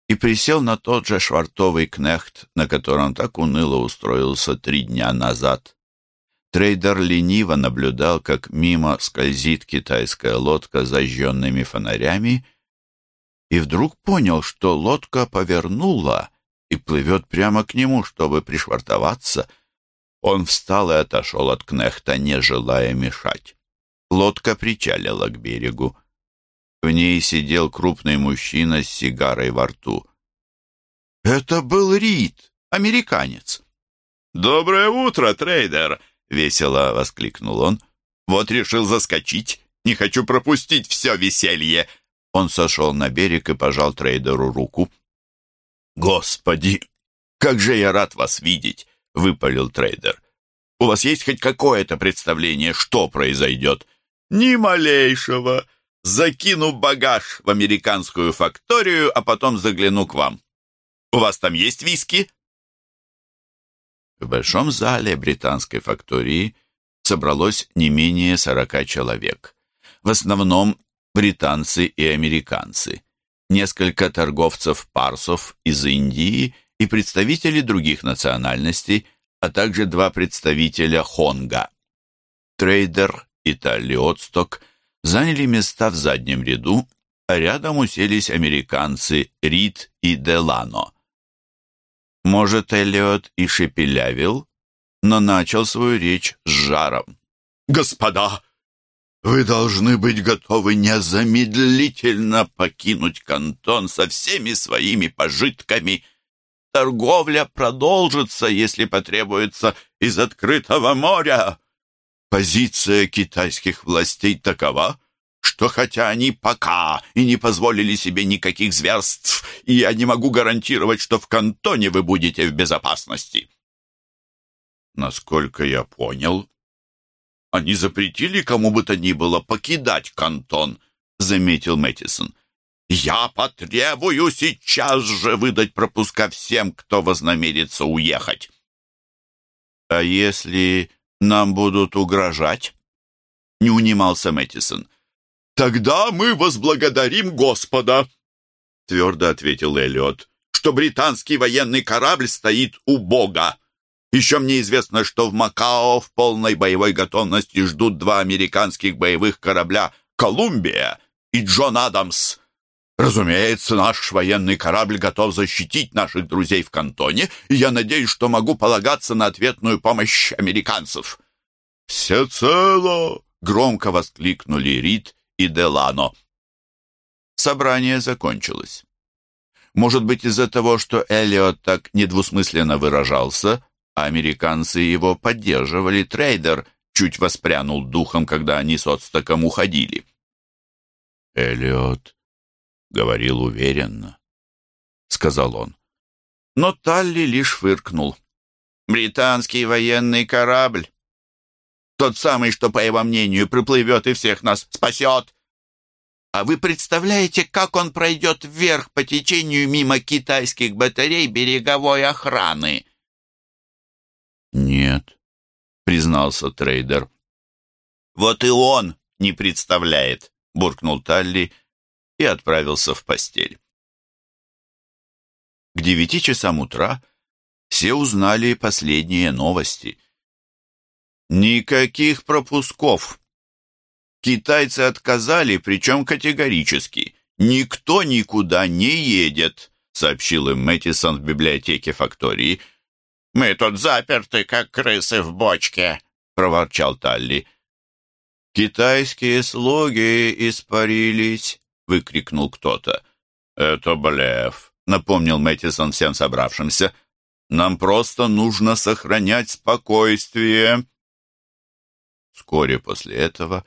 и присел на тот же швартовый кнехт, на котором так уныло устроился три дня назад. Трейдер лениво наблюдал, как мимо скользит китайская лодка с зажженными фонарями, и вдруг понял, что лодка повернула и плывет прямо к нему, чтобы пришвартоваться. Он встал и отошел от кнехта, не желая мешать. Лодка причалила к берегу. В ней сидел крупный мужчина с сигарой во рту. Это был Рид, американец. «Доброе утро, трейдер!» — весело воскликнул он. «Вот решил заскочить. Не хочу пропустить все веселье!» Он сошел на берег и пожал трейдеру руку. «Господи, как же я рад вас видеть!» — выпалил трейдер. «У вас есть хоть какое-то представление, что произойдет?» «Ни малейшего!» закину багаж в американскую факторию, а потом загляну к вам. У вас там есть виски?» В большом зале британской фактории собралось не менее сорока человек. В основном британцы и американцы, несколько торговцев-парсов из Индии и представители других национальностей, а также два представителя Хонга. Трейдер и Талли Отсток – заняли места в заднем ряду, а рядом уселись американцы Рид и Делано. Может, Эллиот и шепелявил, но начал свою речь с жаром. «Господа, вы должны быть готовы незамедлительно покинуть кантон со всеми своими пожитками. Торговля продолжится, если потребуется, из открытого моря. Позиция китайских властей такова, что хотя они пока и не позволили себе никаких зверств, я не могу гарантировать, что в кантоне вы будете в безопасности. Насколько я понял, они запретили кому бы то ни было покидать кантон, заметил Мэттисон. Я потребую сейчас же выдать пропуска всем, кто вознамерится уехать. А если нам будут угрожать?» Не унимался Мэттисон. «Тогда мы возблагодарим Господа!» Твердо ответил Эллиот, что британский военный корабль стоит у Бога. Еще мне известно, что в Макао в полной боевой готовности ждут два американских боевых корабля «Колумбия» и «Джон Адамс». Разумеется, наш военный корабль готов защитить наших друзей в кантоне, и я надеюсь, что могу полагаться на ответную помощь американцев». «Всецело!» — громко воскликнули Рид и Делано. Собрание закончилось. Может быть, из-за того, что Эллиот так недвусмысленно выражался, а американцы его поддерживали, трейдер чуть воспрянул духом, когда они с отстаком уходили. Эллиот говорил уверенно, — сказал он. Но Талли лишь фыркнул. «Британский военный корабль. Тот самый, что, по его мнению, приплывет и всех нас спасет. А вы представляете, как он пройдет вверх по течению мимо китайских батарей береговой охраны?» «Нет», — признался трейдер. «Вот и он не представляет», — буркнул Талли, — и отправился в постель. К девяти часам утра все узнали последние новости. Никаких пропусков. Китайцы отказали, причем категорически. Никто никуда не едет, сообщил им Мэттисон в библиотеке фактории. «Мы тут заперты, как крысы в бочке», — проворчал Талли. «Китайские слуги испарились», — выкрикнул кто-то. «Это блеф», — напомнил Мэттисон всем собравшимся. «Нам просто нужно сохранять спокойствие». Вскоре после этого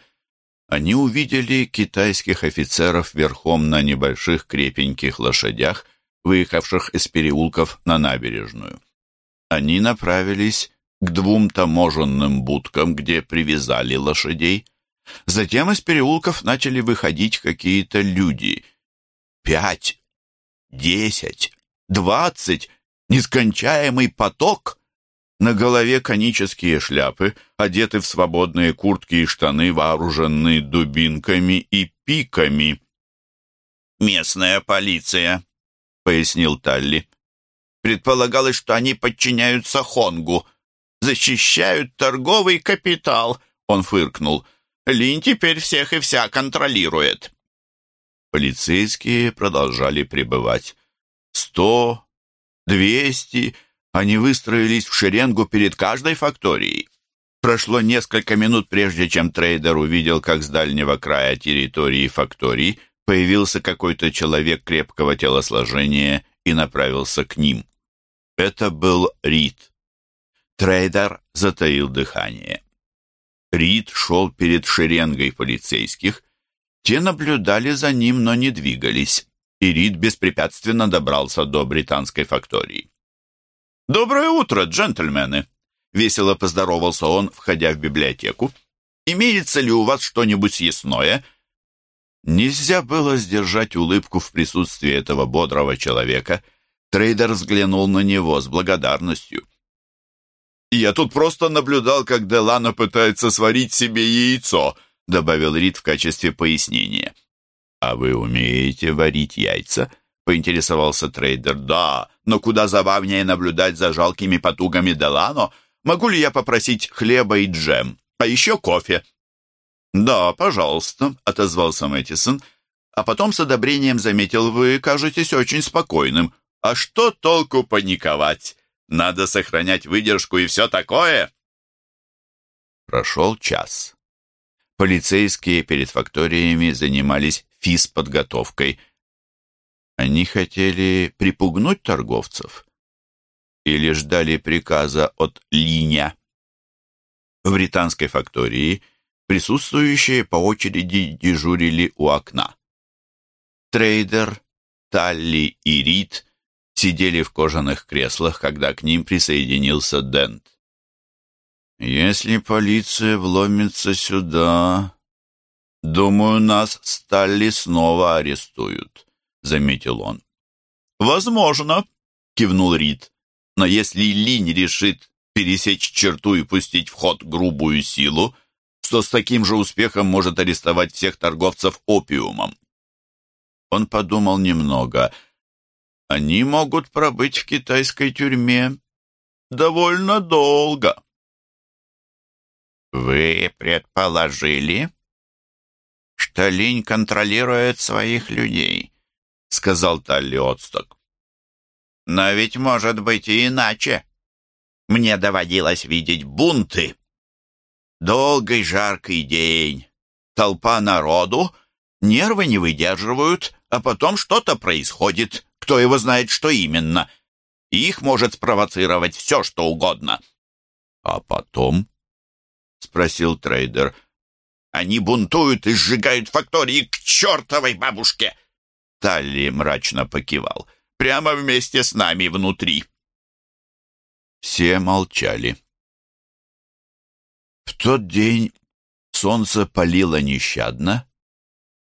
они увидели китайских офицеров верхом на небольших крепеньких лошадях, выехавших из переулков на набережную. Они направились к двум таможенным будкам, где привязали лошадей. Затем из переулков начали выходить какие-то люди. Пять, десять, двадцать, нескончаемый поток. На голове конические шляпы, одеты в свободные куртки и штаны, вооруженные дубинками и пиками. «Местная полиция», — пояснил Талли. «Предполагалось, что они подчиняются Хонгу, защищают торговый капитал», — он фыркнул. «Линь теперь всех и вся контролирует». Полицейские продолжали пребывать. Сто, двести... Они выстроились в шеренгу перед каждой факторией. Прошло несколько минут, прежде чем трейдер увидел, как с дальнего края территории факторий появился какой-то человек крепкого телосложения и направился к ним. Это был Рид. Трейдер затаил дыхание. Рид шел перед шеренгой полицейских. Те наблюдали за ним, но не двигались, и Рид беспрепятственно добрался до британской фактории. «Доброе утро, джентльмены!» — весело поздоровался он, входя в библиотеку. «Имеется ли у вас что-нибудь съестное?» Нельзя было сдержать улыбку в присутствии этого бодрого человека. Трейдер взглянул на него с благодарностью. «Я тут просто наблюдал, как Делано пытается сварить себе яйцо», — добавил Рид в качестве пояснения. «А вы умеете варить яйца?» Поинтересовался трейдер. «Да, но куда забавнее наблюдать за жалкими потугами Делано. Могу ли я попросить хлеба и джем, а еще кофе?» «Да, пожалуйста», — отозвался Мэттисон, а потом с одобрением заметил, «Вы кажетесь очень спокойным. А что толку паниковать? Надо сохранять выдержку и все такое». Прошел час. Полицейские перед факториями занимались физподготовкой — они хотели припугнуть торговцев или ждали приказа от Линя. В британской фактории присутствующие по очереди дежурили у окна. Трейдер, Талли и Рид сидели в кожаных креслах, когда к ним присоединился Дент. «Если полиция вломится сюда, думаю, нас Сталли снова арестуют», заметил он. «Возможно», — кивнул Рид. «Но если Линь решит пересечь черту и пустить в ход грубую силу, то с таким же успехом может арестовать всех торговцев опиумом». Он подумал немного. «Они могут пробыть в китайской тюрьме довольно долго». «Вы предположили, что Линь контролирует своих людей?» — сказал Талли Отсток. «Но ведь может быть и иначе. Мне доводилось видеть бунты. Долгий жаркий день, толпа народу, нервы не выдерживают, а потом что-то происходит, кто его знает, что именно. Их может спровоцировать все, что угодно». «А потом?» — спросил трейдер. «Они бунтуют и сжигают фактории к чертовой бабушке!» Талли мрачно покивал. «Прямо вместе с нами внутри». Все молчали. В тот день солнце палило нещадно,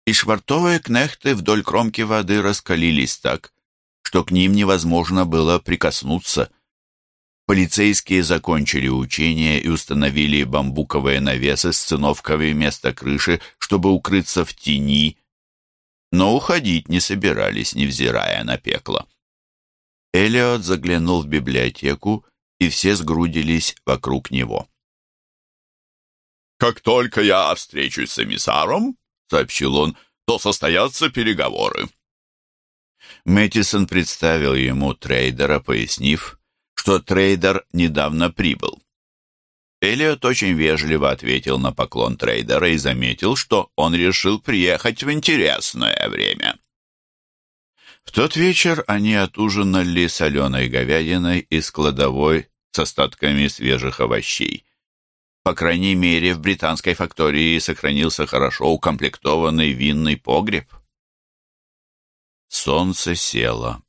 и швартовые кнехты вдоль кромки воды раскалились так, что к ним невозможно было прикоснуться. Полицейские закончили учение и установили бамбуковые навесы с циновками вместо крыши, чтобы укрыться в тени но уходить не собирались, невзирая на пекло. Элиот заглянул в библиотеку, и все сгрудились вокруг него. «Как только я встречусь с эмиссаром, — сообщил он, — то состоятся переговоры». Мэттисон представил ему трейдера, пояснив, что трейдер недавно прибыл. Элliot очень вежливо ответил на поклон трейдера и заметил, что он решил приехать в интересное время. В тот вечер они отужинали соленой говядиной из кладовой с остатками свежих овощей. По крайней мере, в британской фактории сохранился хорошо укомплектованный винный погреб. Солнце село.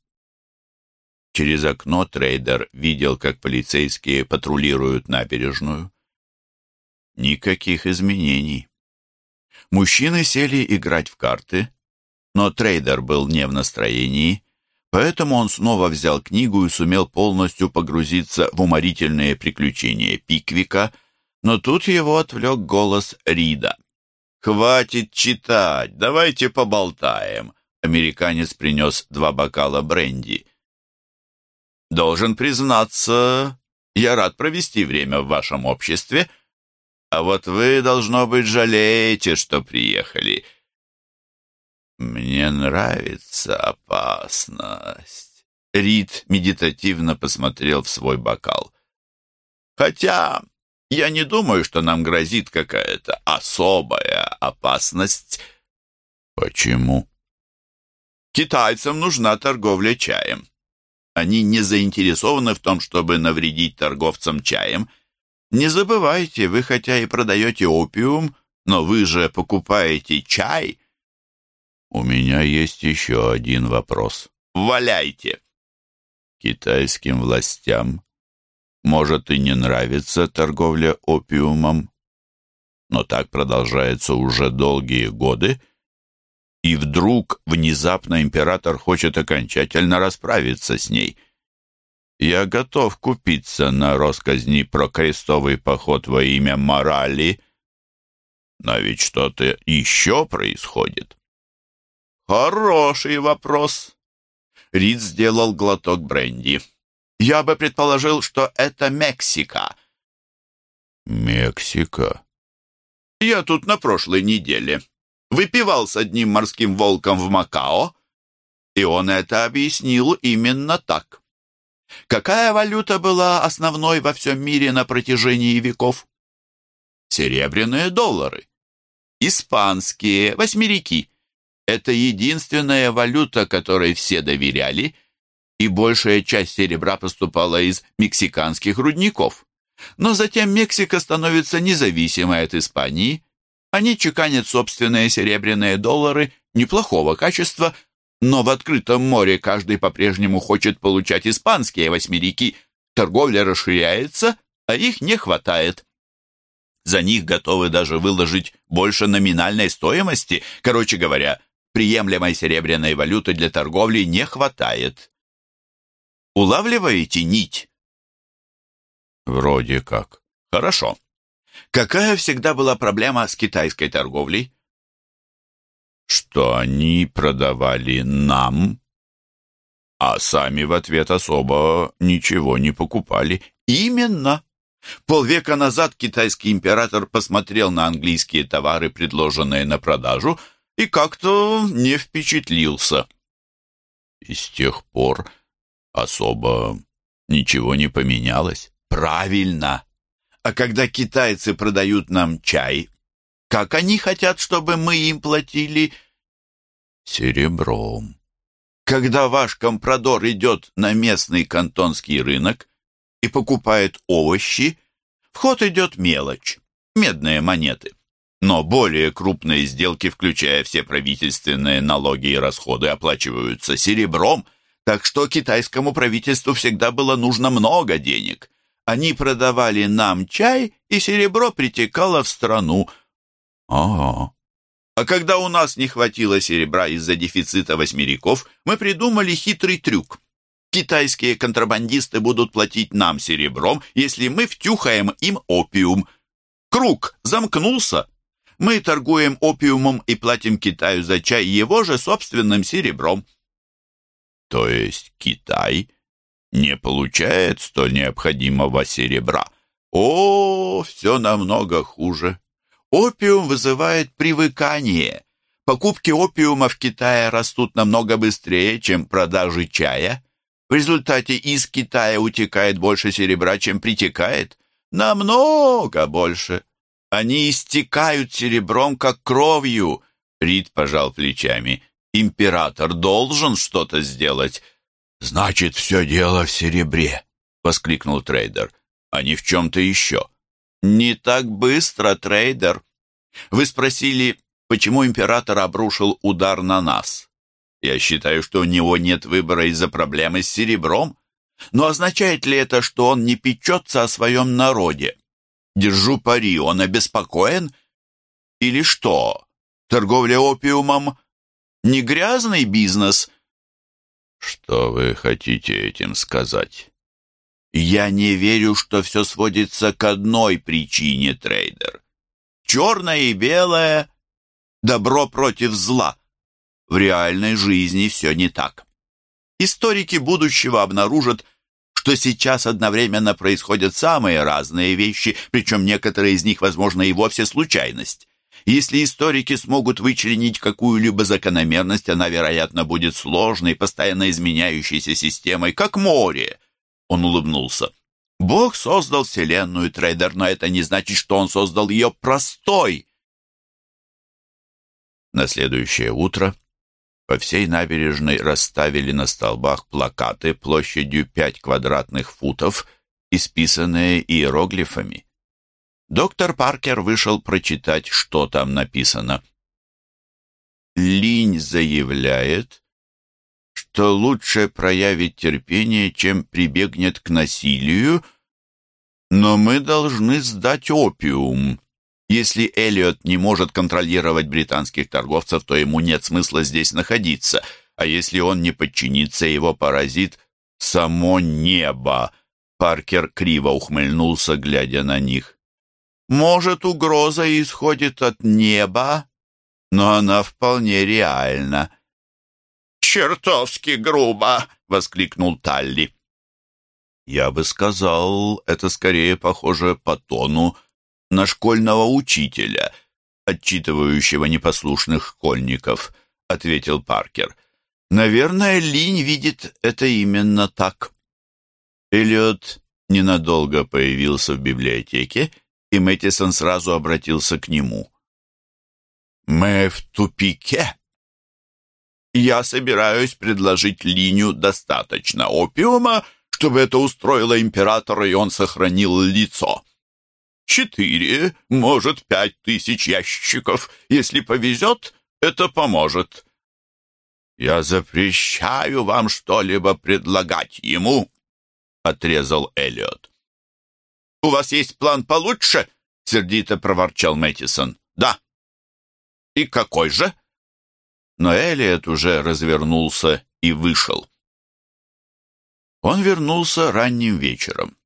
Через окно трейдер видел, как полицейские патрулируют набережную. Никаких изменений. Мужчины сели играть в карты, но трейдер был не в настроении, поэтому он снова взял книгу и сумел полностью погрузиться в уморительные приключения Пиквика, но тут его отвлек голос Рида. «Хватит читать, давайте поболтаем», Американец принес два бокала бренди. «Должен признаться, я рад провести время в вашем обществе, а вот вы, должно быть, жалеете, что приехали». «Мне нравится опасность». Рид медитативно посмотрел в свой бокал. «Хотя я не думаю, что нам грозит какая-то особая опасность». «Почему?» Китайцам нужна торговля чаем. Они не заинтересованы в том, чтобы навредить торговцам чаем. Не забывайте, вы хотя и продаете опиум, но вы же покупаете чай. У меня есть еще один вопрос. Валяйте. Китайским властям может и не нравится торговля опиумом, но так продолжается уже долгие годы, и вдруг внезапно император хочет окончательно расправиться с ней. Я готов купиться на росказни про крестовый поход во имя морали, но ведь что-то еще происходит. Хороший вопрос. Рид сделал глоток бренди. Я бы предположил, что это Мексика. Мексика? Я тут на прошлой неделе выпивал с одним морским волком в Макао, и он это объяснил именно так. Какая валюта была основной во всем мире на протяжении веков? Серебряные доллары. Испанские, восьмерики. Это единственная валюта, которой все доверяли, и большая часть серебра поступала из мексиканских рудников. Но затем Мексика становится независимой от Испании, они чеканят собственные серебряные доллары неплохого качества, но в открытом море каждый по-прежнему хочет получать испанские восьмерики. Торговля расширяется, а их не хватает. За них готовы даже выложить больше номинальной стоимости. Короче говоря, приемлемой серебряной валюты для торговли не хватает. Улавливаете нить? Вроде как. Хорошо. Какая всегда была проблема с китайской торговлей? Что они продавали нам, а сами в ответ особо ничего не покупали. Именно. Полвека назад китайский император посмотрел на английские товары, предложенные на продажу, и как-то не впечатлился. И с тех пор особо ничего не поменялось. Правильно. А когда китайцы продают нам чай, как они хотят, чтобы мы им платили? Серебром. Когда ваш компрадор идет на местный кантонский рынок и покупает овощи, в ход идет мелочь, медные монеты. Но более крупные сделки, включая все правительственные налоги и расходы, оплачиваются серебром, так что китайскому правительству всегда было нужно много денег. Они продавали нам чай, и серебро притекало в страну. Ага. А когда у нас не хватило серебра из-за дефицита восьмериков, мы придумали хитрый трюк. Китайские контрабандисты будут платить нам серебром, если мы втюхаем им опиум. Круг замкнулся. Мы торгуем опиумом и платим Китаю за чай его же собственным серебром. То есть Китай не получает столь необходимого серебра. О, все намного хуже. Опиум вызывает привыкание. Покупки опиума в Китае растут намного быстрее, чем продажи чая. В результате из Китая утекает больше серебра, чем притекает. Намного больше. Они истекают серебром, как кровью. Рид пожал плечами. Император должен что-то сделать. Значит, все дело в серебре, воскликнул трейдер. А не в чем-то еще. Не так быстро, трейдер. Вы спросили, почему император обрушил удар на нас. Я считаю, что у него нет выбора из-за проблемы с серебром. Но означает ли это, что он не печется о своем народе? Держу пари, он обеспокоен? Или что? Торговля опиумом не грязный бизнес? Что вы хотите этим сказать? Я не верю, что все сводится к одной причине, трейдер. Черное и белое — добро против зла. В реальной жизни все не так. Историки будущего обнаружат, что сейчас одновременно происходят самые разные вещи, причем некоторые из них, возможно, и вовсе случайность. Если историки смогут вычленить какую-либо закономерность, она, вероятно, будет сложной, постоянно изменяющейся системой, как море. Он улыбнулся. Бог создал Вселенную, трейдер, но это не значит, что он создал ее простой. На следующее утро по всей набережной расставили на столбах плакаты площадью 5 квадратных футов, исписанные иероглифами. Доктор Паркер вышел прочитать, что там написано. Линь заявляет, что лучше проявить терпение, чем прибегнет к насилию, но мы должны сдать опиум. Если Эллиот не может контролировать британских торговцев, то ему нет смысла здесь находиться. А если он не подчинится, его поразит само небо. Паркер криво ухмыльнулся, глядя на них. Может, угроза исходит от неба, но она вполне реальна. «Чертовски грубо!» — воскликнул Талли. «Я бы сказал, это скорее похоже по тону на школьного учителя, отчитывающего непослушных школьников», — ответил Паркер. «Наверное, Линь видит это именно так». Эллиот ненадолго появился в библиотеке, и Мэттисон сразу обратился к нему. «Мы в тупике. Я собираюсь предложить Линю достаточно опиума, чтобы это устроило императора, и он сохранил лицо четыре, может, пять тысяч ящиков. Если повезет, это поможет. Я запрещаю вам что-либо предлагать ему, — отрезал Эллиот. «У вас есть план получше?» — сердито проворчал Мэттисон. «Да». «И какой же?» Но Эллиот уже развернулся и вышел. Он вернулся ранним вечером.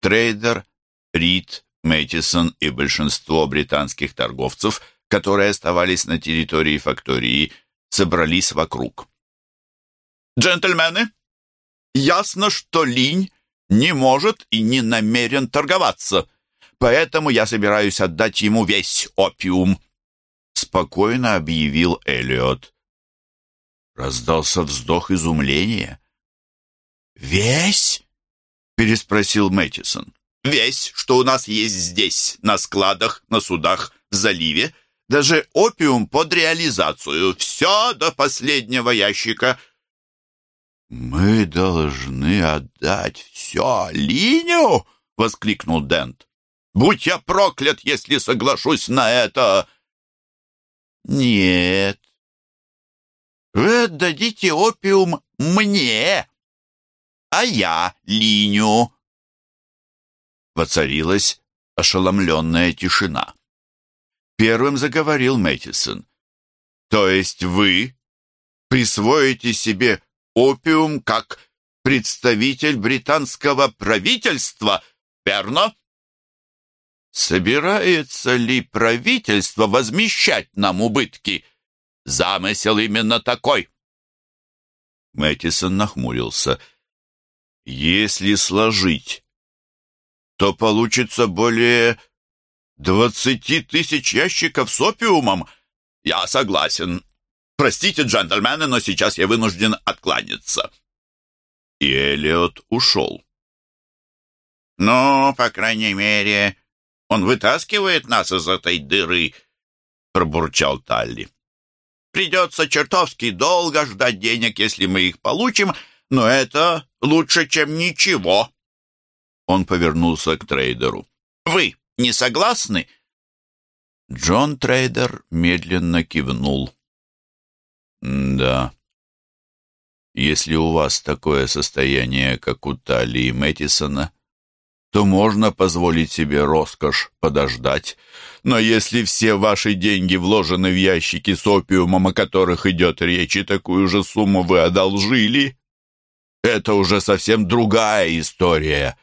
Трейдер Рид, Мэттисон и большинство британских торговцев, которые оставались на территории фактории, собрались вокруг. «Джентльмены, ясно, что Линь не может и не намерен торговаться, поэтому я собираюсь отдать ему весь опиум», спокойно объявил Эллиот. Раздался вздох изумления. «Весь?» — переспросил Мэттисон. Весь, что у нас есть здесь, на складах, на судах, в заливе, даже опиум под реализацию, все до последнего ящика. «Мы должны отдать все Линю!» — воскликнул Дент. «Будь я проклят, если соглашусь на это!» «Нет, вы отдадите опиум мне, а я Линю!» Воцарилась ошеломленная тишина. Первым заговорил Мэттисон. «То есть вы присвоите себе опиум как представитель британского правительства, верно?» Собирается ли правительство возмещать нам убытки? Замысел именно такой. Мэттисон нахмурился. Если сложить то получится более двадцати тысяч ящиков с опиумом? Я согласен. Простите, джентльмены, но сейчас я вынужден откланяться». И Элиот ушел. «Ну, по крайней мере, он вытаскивает нас из этой дыры», — пробурчал Талли. «Придется чертовски долго ждать денег, если мы их получим, но это лучше, чем ничего». Он повернулся к трейдеру. «Вы не согласны?» Джон Трейдер медленно кивнул. «Да. Если у вас такое состояние, как у Талли и Мэттисона, то можно позволить себе роскошь подождать. Но если все ваши деньги вложены в ящики с опиумом, о которых идет речь, и такую же сумму вы одолжили, это уже совсем другая история.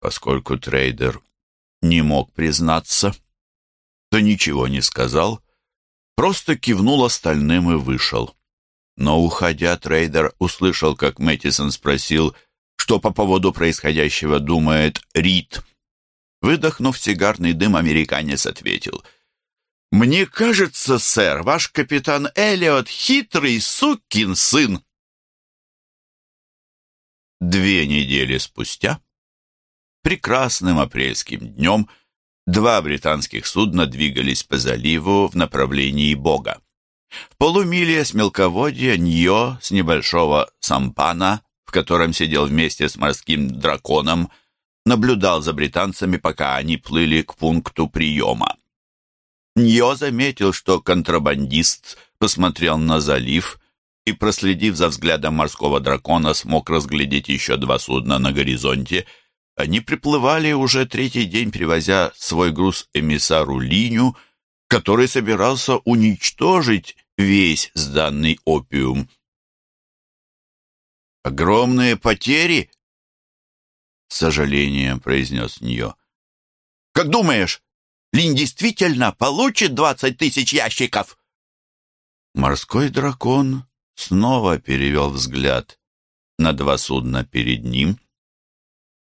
Поскольку трейдер не мог признаться, то ничего не сказал, просто кивнул остальным и вышел. Но, уходя, трейдер услышал, как Мэттисон спросил — что по поводу происходящего думает Рид. Выдохнув сигарный дым, американец ответил. «Мне кажется, сэр, ваш капитан Эллиот хитрый сукин сын». Две недели спустя, прекрасным апрельским днем, два британских судна двигались по заливу в направлении Бога. В полумиле с мелководья Ньо с небольшого сампана в котором сидел вместе с морским драконом, наблюдал за британцами, пока они плыли к пункту приема. Ньо заметил, что контрабандист посмотрел на залив и, проследив за взглядом морского дракона, смог разглядеть еще два судна на горизонте. Они приплывали уже третий день, привозя свой груз эмиссару Линю, который собирался уничтожить весь сданный опиум. Огромные потери? С сожалением произнес Ньо. Как думаешь, Лин действительно получит двадцать тысяч ящиков? Морской дракон снова перевел взгляд на два судна перед ним.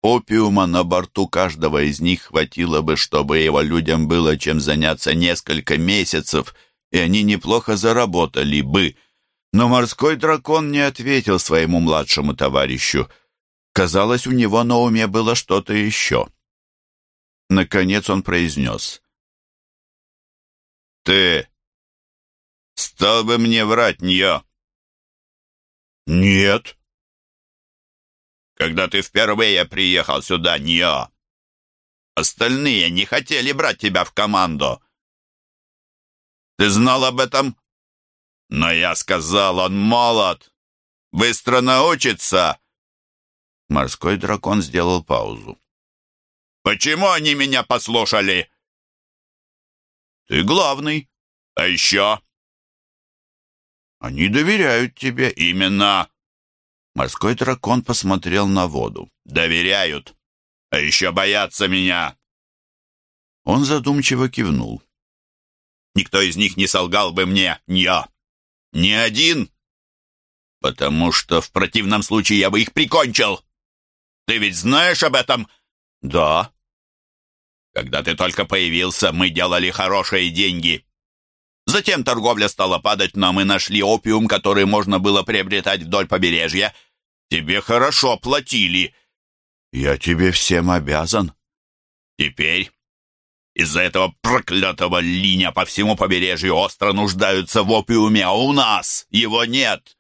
Опиума на борту каждого из них хватило бы, чтобы его людям было чем заняться несколько месяцев, и они неплохо заработали бы — но морской дракон не ответил своему младшему товарищу. Казалось, у него на уме было что-то еще. Наконец он произнес. «Ты стал бы мне врать, Ньо?» «Нет». «Когда ты впервые приехал сюда, Ньо, остальные не хотели брать тебя в команду. Ты знал об этом?» Но я сказал, он молод. Быстро научится. Морской дракон сделал паузу. Почему они меня послушали? Ты главный. А еще? Они доверяют тебе. Именно. Морской дракон посмотрел на воду. Доверяют. А еще боятся меня. Он задумчиво кивнул. Никто из них не солгал бы мне, не я. «Не один, потому что в противном случае я бы их прикончил. Ты ведь знаешь об этом?» «Да». «Когда ты только появился, мы делали хорошие деньги. Затем торговля стала падать, но мы нашли опиум, который можно было приобретать вдоль побережья. Тебе хорошо платили». «Я тебе всем обязан». «Теперь из-за этого проклятого линия по всему побережью остро нуждаются в опиуме, а у нас его нет.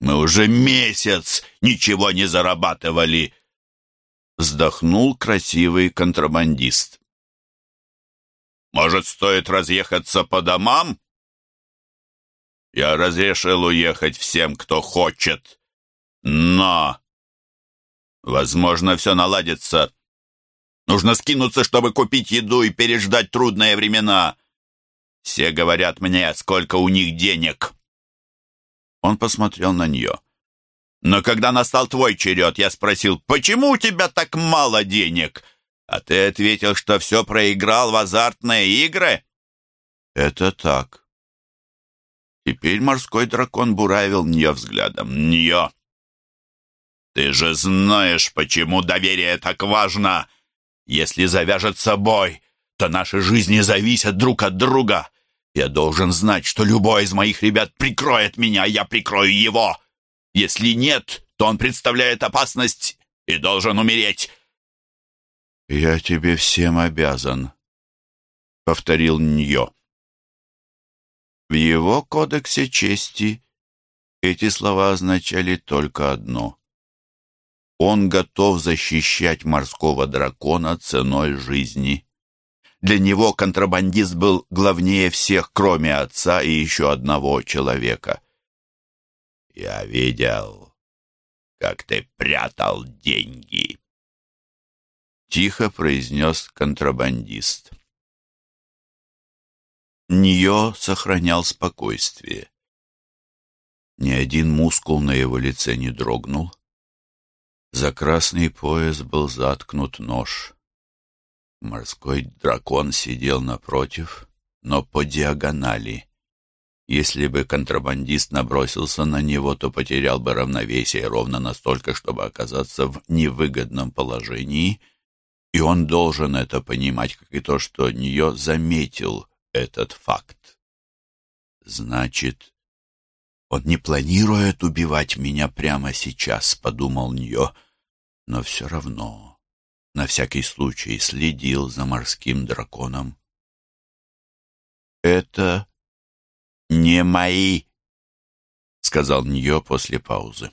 Мы уже месяц ничего не зарабатывали. Вздохнул красивый контрабандист. Может, стоит разъехаться по домам? Я разрешил уехать всем, кто хочет. Но, возможно, все наладится Нужно скинуться, чтобы купить еду и переждать трудные времена. Все говорят мне, сколько у них денег. Он посмотрел на нее. Но когда настал твой черед, я спросил, почему у тебя так мало денег? А ты ответил, что все проиграл в азартные игры. Это так. Теперь морской дракон буравил нее взглядом. Нее. Ты же знаешь, почему доверие так важно. Если завяжет собой, то наши жизни зависят друг от друга. Я должен знать, что любой из моих ребят прикроет меня, а я прикрою его. Если нет, то он представляет опасность и должен умереть. «Я тебе всем обязан», — повторил Ньо. В его кодексе чести эти слова означали только одно. Он готов защищать морского дракона ценой жизни. Для него контрабандист был главнее всех, кроме отца и еще одного человека. «Я видел, как ты прятал деньги», — тихо произнес контрабандист. Ньо сохранял спокойствие. Ни один мускул на его лице не дрогнул. За красный пояс был заткнут нож. Морской дракон сидел напротив, но по диагонали. Если бы контрабандист набросился на него, то потерял бы равновесие ровно настолько, чтобы оказаться в невыгодном положении, и он должен это понимать, как и то, что Нее заметил этот факт. Значит, он не планирует убивать меня прямо сейчас, подумал Ньо, но все равно на всякий случай следил за морским драконом. «Это не мои», — сказал Ньо после паузы.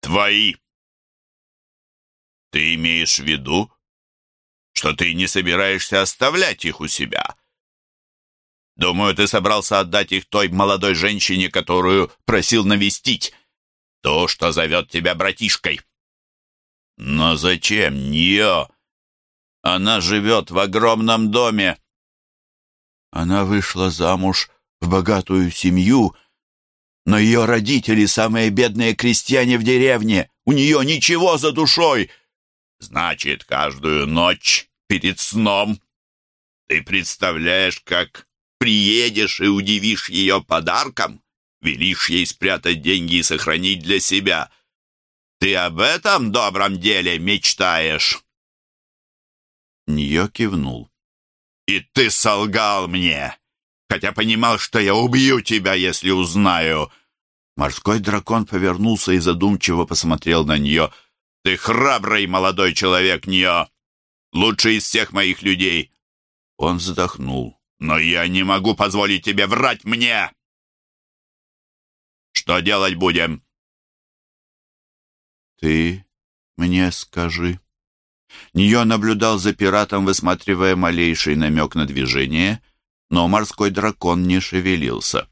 «Твои! Ты имеешь в виду, что ты не собираешься оставлять их у себя?» Думаю, ты собрался отдать их той молодой женщине, которую просил навестить. То, что зовет тебя братишкой. Но зачем Нио она живет в огромном доме. Она вышла замуж в богатую семью, но ее родители самые бедные крестьяне в деревне. У нее ничего за душой. Значит, каждую ночь перед сном ты представляешь, как приедешь и удивишь ее подарком, велишь ей спрятать деньги и сохранить для себя. Ты об этом добром деле мечтаешь?» Ньо кивнул. «И ты солгал мне, хотя понимал, что я убью тебя, если узнаю». Морской дракон повернулся и задумчиво посмотрел на нее. «Ты храбрый молодой человек, Ньо! Лучший из всех моих людей!» Он вздохнул. «Но я не могу позволить тебе врать мне!» «Что делать будем?» «Ты мне скажи», Нее наблюдал за пиратом, высматривая малейший намек на движение, но морской дракон не шевелился.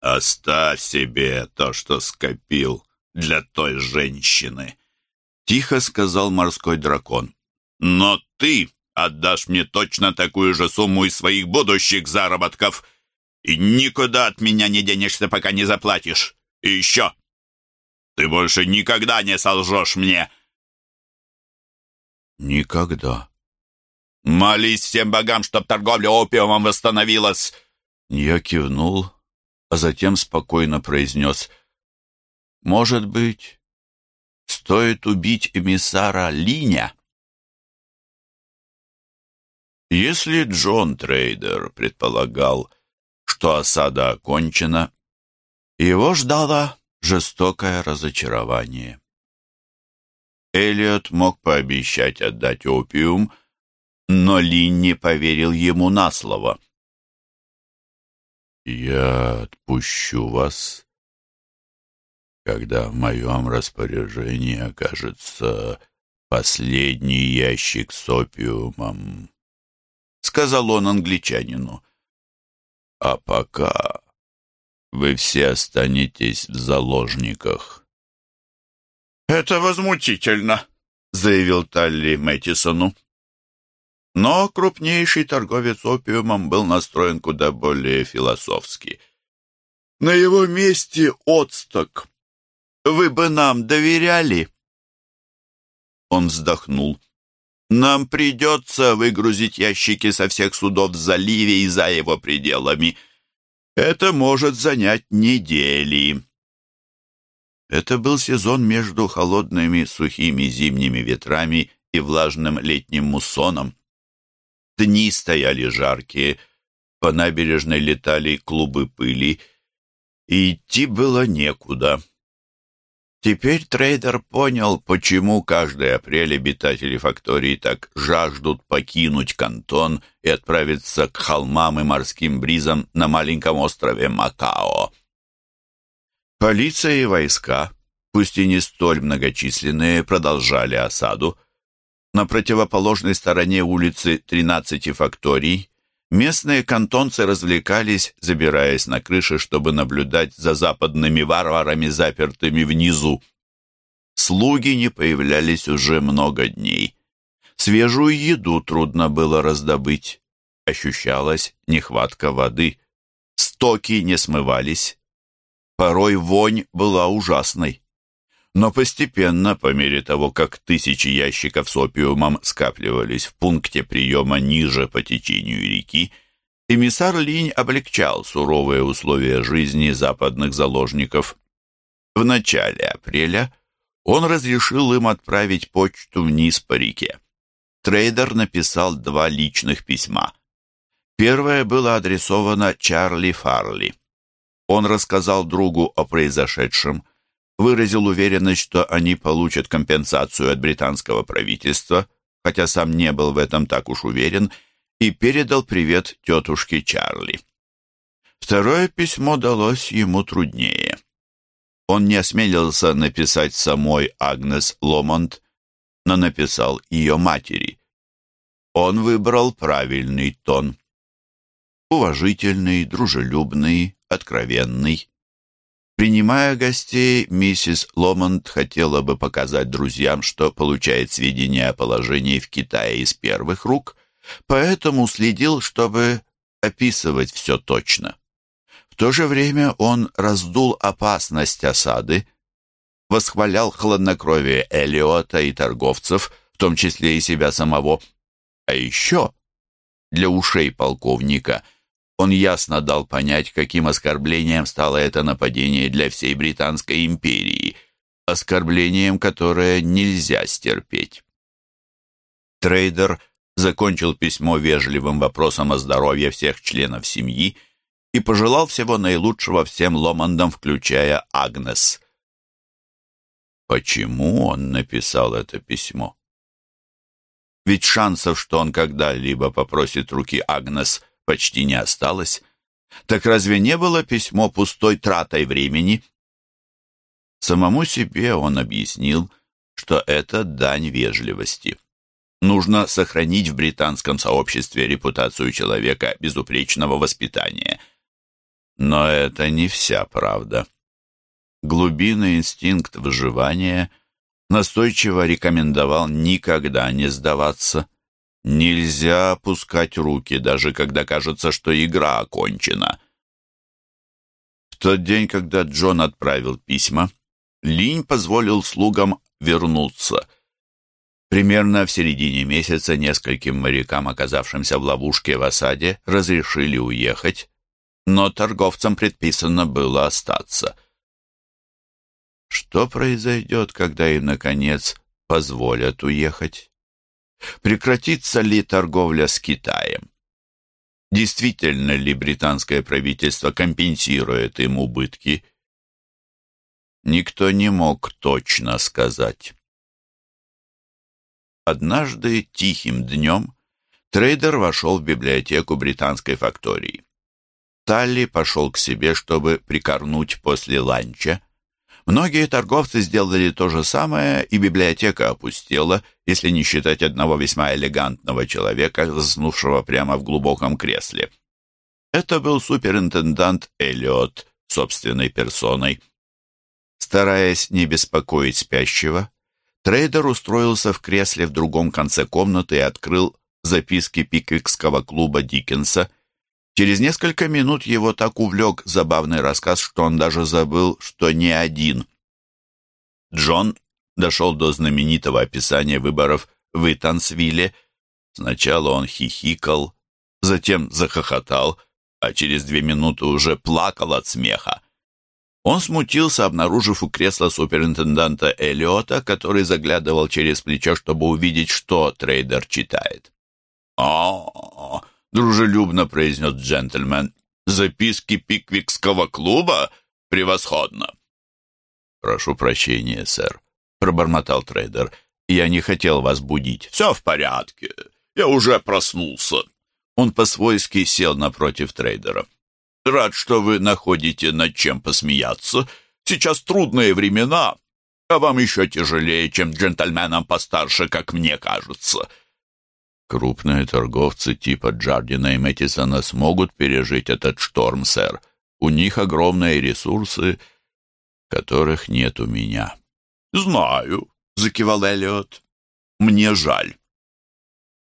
«Оставь себе то, что скопил для той женщины», — тихо сказал морской дракон. «Но ты отдашь мне точно такую же сумму из своих будущих заработков, и никуда от меня не денешься, пока не заплатишь. И еще, ты больше никогда не солжешь мне». Никогда. Молись всем богам, чтоб торговля опиумом восстановилась. Я кивнул, а затем спокойно произнес. Может быть, стоит убить эмиссара Линя? Если Джон Трейдер предполагал, что осада окончена, его ждало жестокое разочарование. Элliot мог пообещать отдать опиум, но Лин не поверил ему на слово. «Я отпущу вас, когда в моем распоряжении окажется последний ящик с опиумом», — сказал он англичанину. «А пока вы все останетесь в заложниках». «Это возмутительно», — заявил Талли Мэттисону. Но крупнейший торговец опиумом был настроен куда более философски. «На его месте отсток. Вы бы нам доверяли?» Он вздохнул. «Нам придется выгрузить ящики со всех судов в заливе и за его пределами. Это может занять недели». Это был сезон между холодными сухими зимними ветрами и влажным летним муссоном. Дни стояли жаркие, по набережной летали клубы пыли, и идти было некуда. Теперь трейдер понял, почему каждый апрель обитатели фактории так жаждут покинуть кантон и отправиться к холмам и морским бризам на маленьком острове Макао. Полиция и войска, пусть и не столь многочисленные, продолжали осаду. На противоположной стороне улицы 13 факторий местные кантонцы развлекались, забираясь на крыши, чтобы наблюдать за западными варварами, запертыми внизу. Слуги не появлялись уже много дней. Свежую еду трудно было раздобыть. Ощущалась нехватка воды. Стоки не смывались. Порой вонь была ужасной. Но постепенно, по мере того, как тысячи ящиков с опиумом скапливались в пункте приема ниже по течению реки, эмиссар Линь облегчал суровые условия жизни западных заложников. В начале апреля он разрешил им отправить почту вниз по реке. Трейдер написал два личных письма. Первое было адресовано Чарли Фарли. Он рассказал другу о произошедшем, выразил уверенность, что они получат компенсацию от британского правительства, хотя сам не был в этом так уж уверен, и передал привет тетушке Чарли. Второе письмо далось ему труднее. Он не осмелился написать самой Агнес Ломонт, но написал ее матери. Он выбрал правильный тон. Уважительный, дружелюбный, откровенный. Принимая гостей, миссис Ломонд хотела бы показать друзьям, что получает сведения о положении в Китае из первых рук, поэтому следил, чтобы описывать все точно. В то же время он раздул опасность осады, восхвалял хладнокровие Элиота и торговцев, в том числе и себя самого. А еще для ушей полковника – он ясно дал понять, каким оскорблением стало это нападение для всей Британской империи, оскорблением, которое нельзя стерпеть. Трейдер закончил письмо вежливым вопросом о здоровье всех членов семьи и пожелал всего наилучшего всем Ломандам, включая Агнес. Почему он написал это письмо? Ведь шансов, что он когда-либо попросит руки Агнес – почти не осталось. Так разве не было письмо пустой тратой времени? Самому себе он объяснил, что это дань вежливости. Нужно сохранить в британском сообществе репутацию человека безупречного воспитания. Но это не вся правда. Глубинный инстинкт выживания настойчиво рекомендовал никогда не сдаваться. Нельзя опускать руки, даже когда кажется, что игра окончена. В тот день, когда Джон отправил письма, Линь позволил слугам вернуться. Примерно в середине месяца нескольким морякам, оказавшимся в ловушке в осаде, разрешили уехать, но торговцам предписано было остаться. Что произойдет, когда им, наконец, позволят уехать? Прекратится ли торговля с Китаем? Действительно ли британское правительство компенсирует им убытки? Никто не мог точно сказать. Однажды тихим днем трейдер вошел в библиотеку британской фактории. Талли пошел к себе, чтобы прикорнуть после ланча. Многие торговцы сделали то же самое, и библиотека опустела, если не считать одного весьма элегантного человека, заснувшего прямо в глубоком кресле. Это был суперинтендант Эллиот собственной персоной. Стараясь не беспокоить спящего, трейдер устроился в кресле в другом конце комнаты и открыл записки пиквикского клуба Диккенса, Через несколько минут его так увлек забавный рассказ, что он даже забыл, что не один. Джон дошел до знаменитого описания выборов в Итансвилле. Сначала он хихикал, затем захохотал, а через две минуты уже плакал от смеха. Он смутился, обнаружив у кресла суперинтенданта Эллиота, который заглядывал через плечо, чтобы увидеть, что трейдер читает. -а, -а дружелюбно произнес джентльмен, — «записки пиквикского клуба? Превосходно!» «Прошу прощения, сэр», — пробормотал трейдер. «Я не хотел вас будить». «Все в порядке. Я уже проснулся». Он по-свойски сел напротив трейдера. Рад, что вы находите над чем посмеяться. Сейчас трудные времена, а вам еще тяжелее, чем джентльменам постарше, как мне кажется». «Крупные торговцы типа Джардина и Мэттисона смогут пережить этот шторм, сэр. У них огромные ресурсы, которых нет у меня». «Знаю», — закивал Эллиот. «Мне жаль».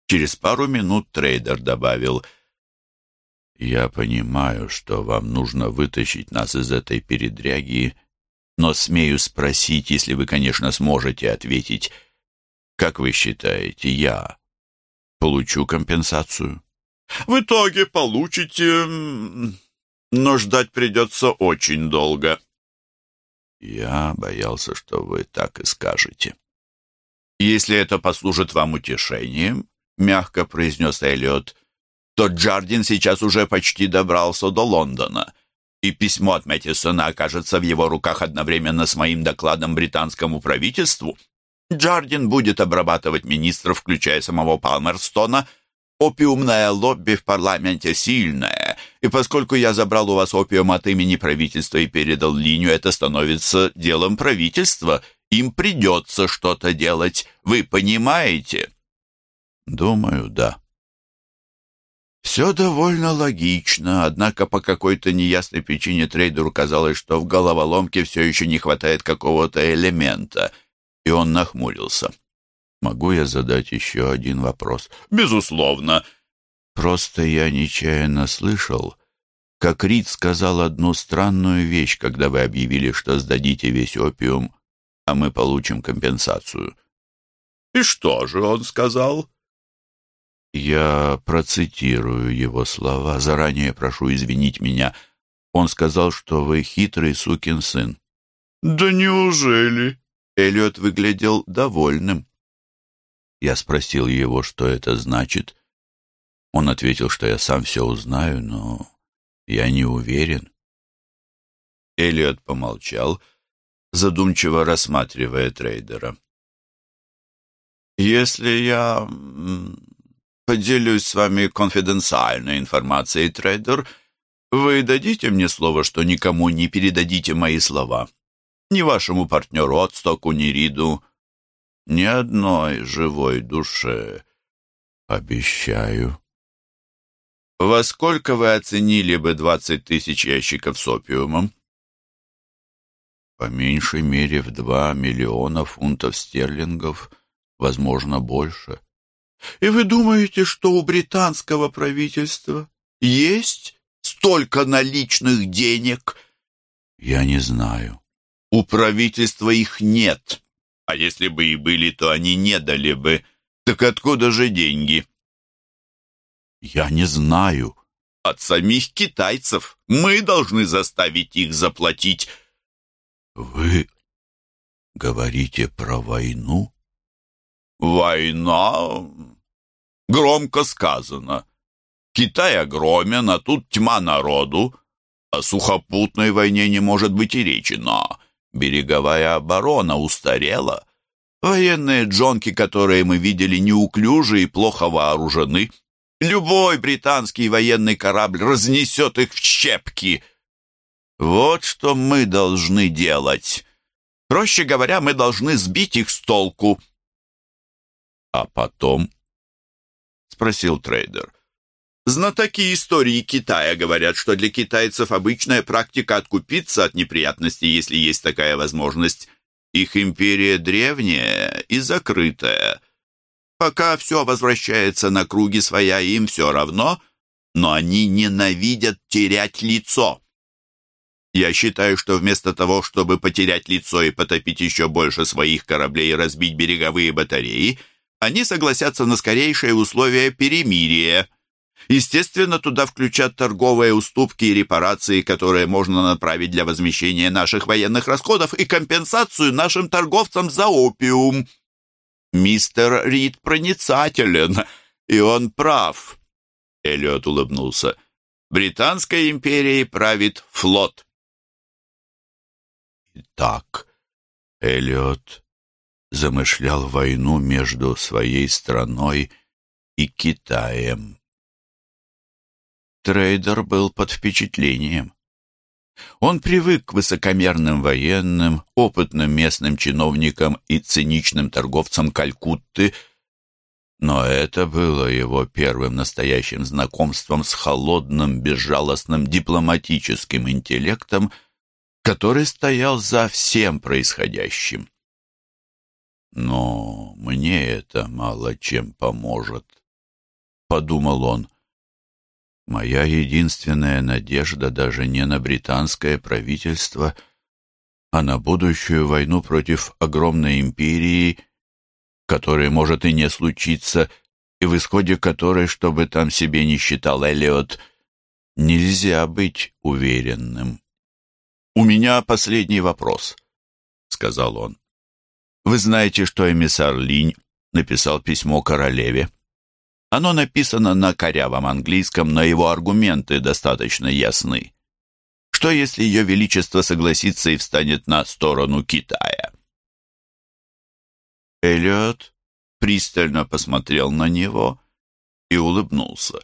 Через пару минут трейдер добавил — «Я понимаю, что вам нужно вытащить нас из этой передряги, но смею спросить, если вы, конечно, сможете ответить, как вы считаете, я получу компенсацию?» «В итоге получите, но ждать придется очень долго». «Я боялся, что вы так и скажете». «Если это послужит вам утешением», — мягко произнес Эллиот, — то Джардин сейчас уже почти добрался до Лондона, и письмо от Мэттисона окажется в его руках одновременно с моим докладом британскому правительству. Джардин будет обрабатывать министров, включая самого Палмерстона. Опиумное лобби в парламенте сильное, и поскольку я забрал у вас опиум от имени правительства и передал линию, это становится делом правительства. Им придется что-то делать. Вы понимаете?» «Думаю, да», все довольно логично, однако по какой-то неясной причине трейдеру казалось, что в головоломке все еще не хватает какого-то элемента, и он нахмурился. «Могу я задать еще один вопрос?» «Безусловно». «Просто я нечаянно слышал, как Рид сказал одну странную вещь, когда вы объявили, что сдадите весь опиум, а мы получим компенсацию». «И что же он сказал?» Я процитирую его слова. Заранее прошу извинить меня. Он сказал, что вы хитрый сукин сын. Да неужели? Эллиот выглядел довольным. Я спросил его, что это значит. Он ответил, что я сам все узнаю, но я не уверен. Эллиот помолчал, задумчиво рассматривая трейдера. «Если я поделюсь с вами конфиденциальной информацией, трейдер. Вы дадите мне слово, что никому не передадите мои слова? Ни вашему партнеру Отстоку, ни Риду, ни одной живой душе. Обещаю. Во сколько вы оценили бы двадцать тысяч ящиков с опиумом? По меньшей мере в два миллиона фунтов стерлингов, возможно, больше. И вы думаете, что у британского правительства есть столько наличных денег? Я не знаю. У правительства их нет. А если бы и были, то они не дали бы. Так откуда же деньги? Я не знаю. От самих китайцев. Мы должны заставить их заплатить. Вы говорите про войну? Война? Громко сказано. Китай огромен, а тут тьма народу. О сухопутной войне не может быть и речи, но береговая оборона устарела. Военные джонки, которые мы видели, неуклюжи и плохо вооружены. Любой британский военный корабль разнесет их в щепки. Вот что мы должны делать. Проще говоря, мы должны сбить их с толку. «А потом?» — спросил трейдер. Знатоки истории Китая говорят, что для китайцев обычная практика откупиться от неприятностей, если есть такая возможность. Их империя древняя и закрытая. Пока все возвращается на круги своя, им все равно, но они ненавидят терять лицо. Я считаю, что вместо того, чтобы потерять лицо и потопить еще больше своих кораблей и разбить береговые батареи, они согласятся на скорейшее условие перемирия. Естественно, туда включат торговые уступки и репарации, которые можно направить для возмещения наших военных расходов и компенсацию нашим торговцам за опиум. Мистер Рид проницателен, и он прав. Эллиот улыбнулся. Британской империей правит флот. Итак, Эллиот замышлял войну между своей страной и Китаем. Трейдер был под впечатлением. Он привык к высокомерным военным, опытным местным чиновникам и циничным торговцам Калькутты, но это было его первым настоящим знакомством с холодным, безжалостным дипломатическим интеллектом, который стоял за всем происходящим. «Но мне это мало чем поможет», — подумал он. «Моя единственная надежда даже не на британское правительство, а на будущую войну против огромной империи, которая может и не случиться, и в исходе которой, что бы там себе не считал Эллиот, нельзя быть уверенным». «У меня последний вопрос», — сказал он. Вы знаете, что эмиссар Линь написал письмо королеве. Оно написано на корявом английском, но его аргументы достаточно ясны. Что если ее величество согласится и встанет на сторону Китая? Эллиот пристально посмотрел на него и улыбнулся.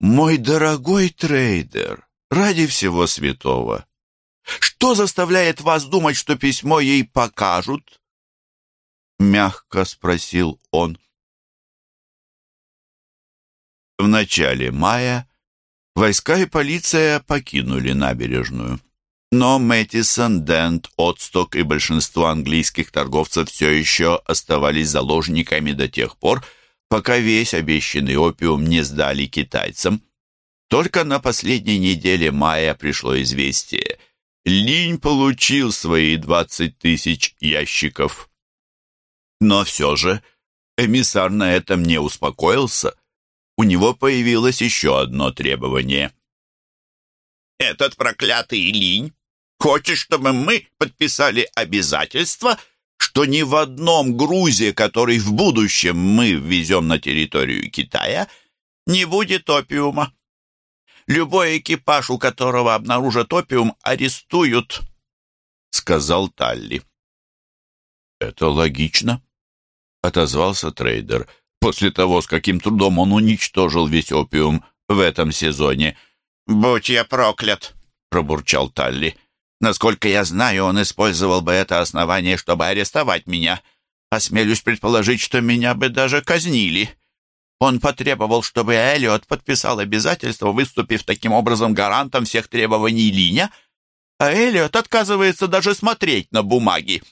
«Мой дорогой трейдер, ради всего святого, что заставляет вас думать, что письмо ей покажут?» мягко спросил он. В начале мая войска и полиция покинули набережную. Но Мэттисон, Дент, Отсток и большинство английских торговцев все еще оставались заложниками до тех пор, пока весь обещанный опиум не сдали китайцам. Только на последней неделе мая пришло известие. Линь получил свои двадцать тысяч ящиков. Но все же эмиссар на этом не успокоился. У него появилось еще одно требование. «Этот проклятый линь хочет, чтобы мы подписали обязательство, что ни в одном грузе, который в будущем мы ввезем на территорию Китая, не будет опиума. Любой экипаж, у которого обнаружат опиум, арестуют», — сказал Талли. «Это логично», — отозвался трейдер. «После того, с каким трудом он уничтожил весь опиум в этом сезоне». «Будь я проклят!» — пробурчал Талли. «Насколько я знаю, он использовал бы это основание, чтобы арестовать меня. Осмелюсь предположить, что меня бы даже казнили. Он потребовал, чтобы Эллиот подписал обязательство, выступив таким образом гарантом всех требований Линя, а Эллиот отказывается даже смотреть на бумаги.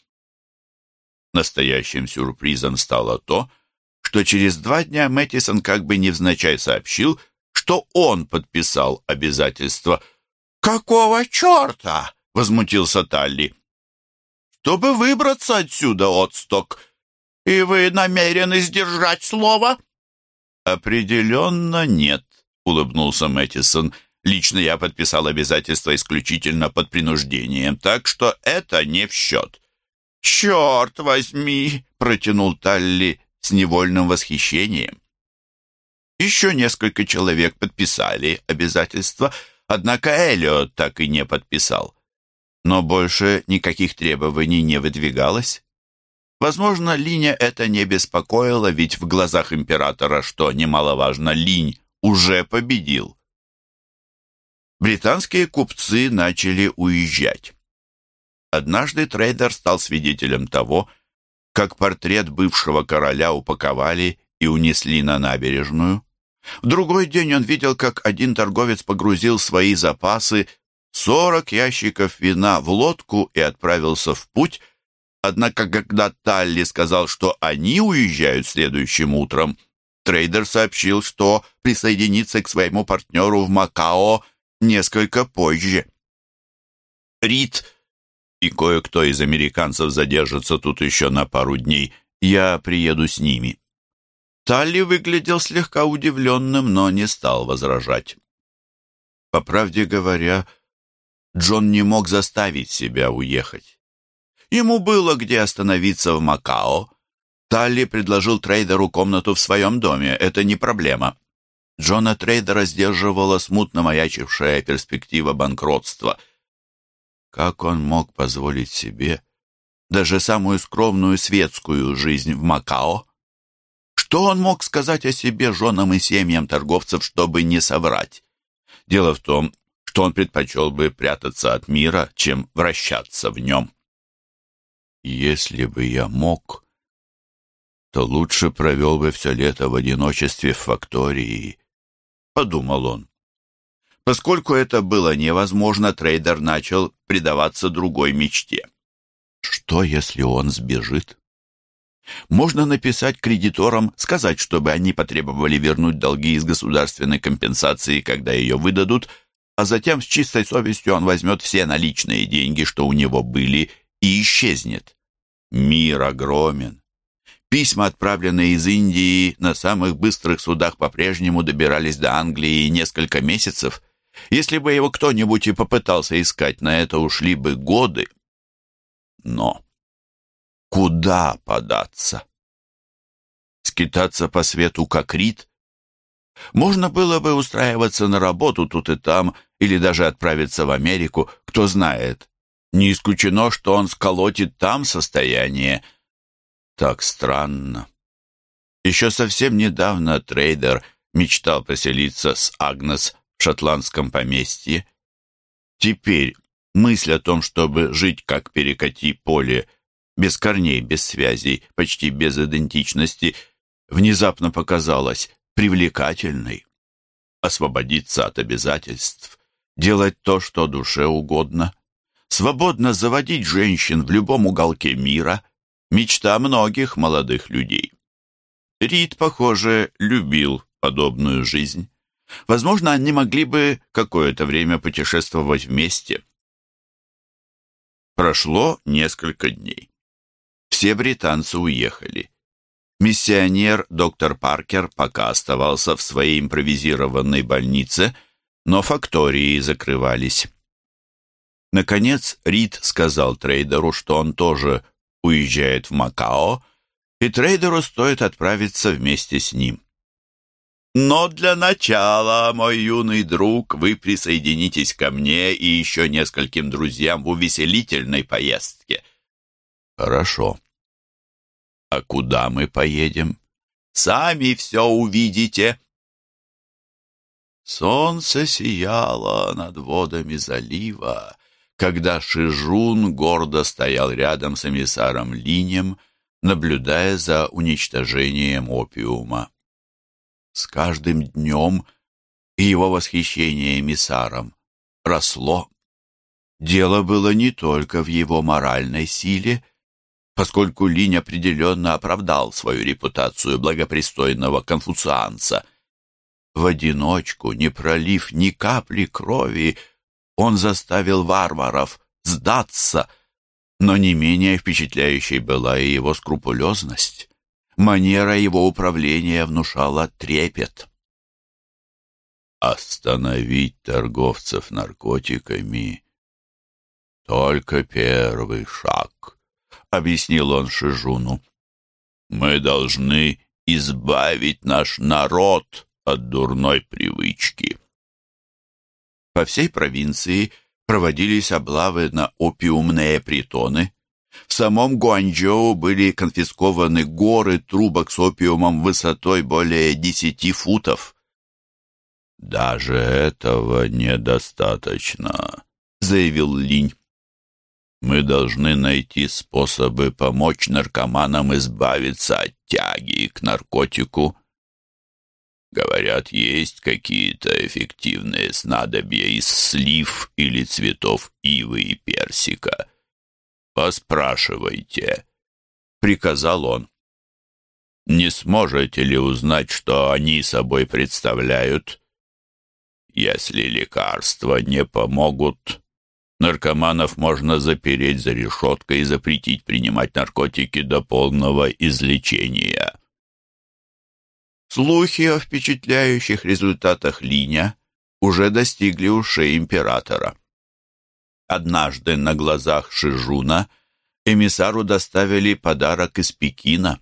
Настоящим сюрпризом стало то, что через два дня Мэттисон как бы невзначай сообщил, что он подписал обязательство. «Какого черта?» — возмутился Талли. «Чтобы выбраться отсюда, Отсток, и вы намерены сдержать слово?» «Определенно нет», — улыбнулся Мэттисон. «Лично я подписал обязательство исключительно под принуждением, так что это не в счет». «Черт возьми!» — протянул Талли с невольным восхищением. Еще несколько человек подписали обязательства, однако Эллиот так и не подписал. Но больше никаких требований не выдвигалось. Возможно, Линя это не беспокоило, ведь в глазах императора, что немаловажно, Линь уже победил. Британские купцы начали уезжать. Однажды трейдер стал свидетелем того, как портрет бывшего короля упаковали и унесли на набережную. В другой день он видел, как один торговец погрузил свои запасы, сорок ящиков вина в лодку и отправился в путь, однако когда Талли сказал, что они уезжают следующим утром, трейдер сообщил, что присоединится к своему партнеру в Макао несколько позже. Рид и кое-кто из американцев задержится тут еще на пару дней. Я приеду с ними». Талли выглядел слегка удивленным, но не стал возражать. По правде говоря, Джон не мог заставить себя уехать. Ему было где остановиться в Макао. Талли предложил трейдеру комнату в своем доме. Это не проблема. Джона Трейдера сдерживала смутно маячившая перспектива банкротства. Как он мог позволить себе даже самую скромную светскую жизнь в Макао? Что он мог сказать о себе женам и семьям торговцев, чтобы не соврать? Дело в том, что он предпочел бы прятаться от мира, чем вращаться в нем. Если бы я мог, то лучше провел бы все лето в одиночестве в фактории, — подумал он. Поскольку это было невозможно, трейдер начал предаваться другой мечте. Что, если он сбежит? Можно написать кредиторам, сказать, чтобы они потребовали вернуть долги из государственной компенсации, когда ее выдадут, а затем с чистой совестью он возьмет все наличные деньги, что у него были, и исчезнет. Мир огромен. Письма, отправленные из Индии, на самых быстрых судах по-прежнему добирались до Англии несколько месяцев. Если бы его кто-нибудь и попытался искать, на это ушли бы годы. Но куда податься? Скитаться по свету, как Рит? Можно было бы устраиваться на работу тут и там, или даже отправиться в Америку, кто знает. Не исключено, что он сколотит там состояние. Так странно. Еще совсем недавно трейдер мечтал поселиться с Агнес шотландском поместье. Теперь мысль о том, чтобы жить как перекати поле, без корней, без связей, почти без идентичности, внезапно показалась привлекательной. Освободиться от обязательств, делать то, что душе угодно, свободно заводить женщин в любом уголке мира – мечта многих молодых людей. Рид, похоже, любил подобную жизнь. Возможно, они могли бы какое-то время путешествовать вместе. Прошло несколько дней. Все британцы уехали. Миссионер доктор Паркер пока оставался в своей импровизированной больнице, но фактории закрывались. Наконец Рид сказал трейдеру, что он тоже уезжает в Макао, и трейдеру стоит отправиться вместе с ним. «Но для начала, мой юный друг, вы присоединитесь ко мне и еще нескольким друзьям в увеселительной поездке». «Хорошо. А куда мы поедем?» «Сами все увидите». Солнце сияло над водами залива, когда Шижун гордо стоял рядом с эмиссаром Линем, наблюдая за уничтожением опиума. С каждым днем его восхищение эмиссаром росло. Дело было не только в его моральной силе, поскольку Линь определенно оправдал свою репутацию благопристойного конфуцианца. В одиночку, не пролив ни капли крови, он заставил варваров сдаться, но не менее впечатляющей была и его скрупулезность. Манера его управления внушала трепет. Остановить торговцев наркотиками — только первый шаг, — объяснил он Шижуну. Мы должны избавить наш народ от дурной привычки. По всей провинции проводились облавы на опиумные притоны. В самом Гуанчжоу были конфискованы горы трубок с опиумом высотой более десяти футов. «Даже этого недостаточно», — заявил Линь. «Мы должны найти способы помочь наркоманам избавиться от тяги к наркотику Говорят, есть какие-то эффективные снадобья из слив или цветов ивы и персика. Поспрашивайте, — приказал он. Не сможете ли узнать, что они собой представляют? Если лекарства не помогут, наркоманов можно запереть за решеткой и запретить принимать наркотики до полного излечения. Слухи о впечатляющих результатах Линя уже достигли ушей императора. Однажды на глазах Шижуна эмиссару доставили подарок из Пекина.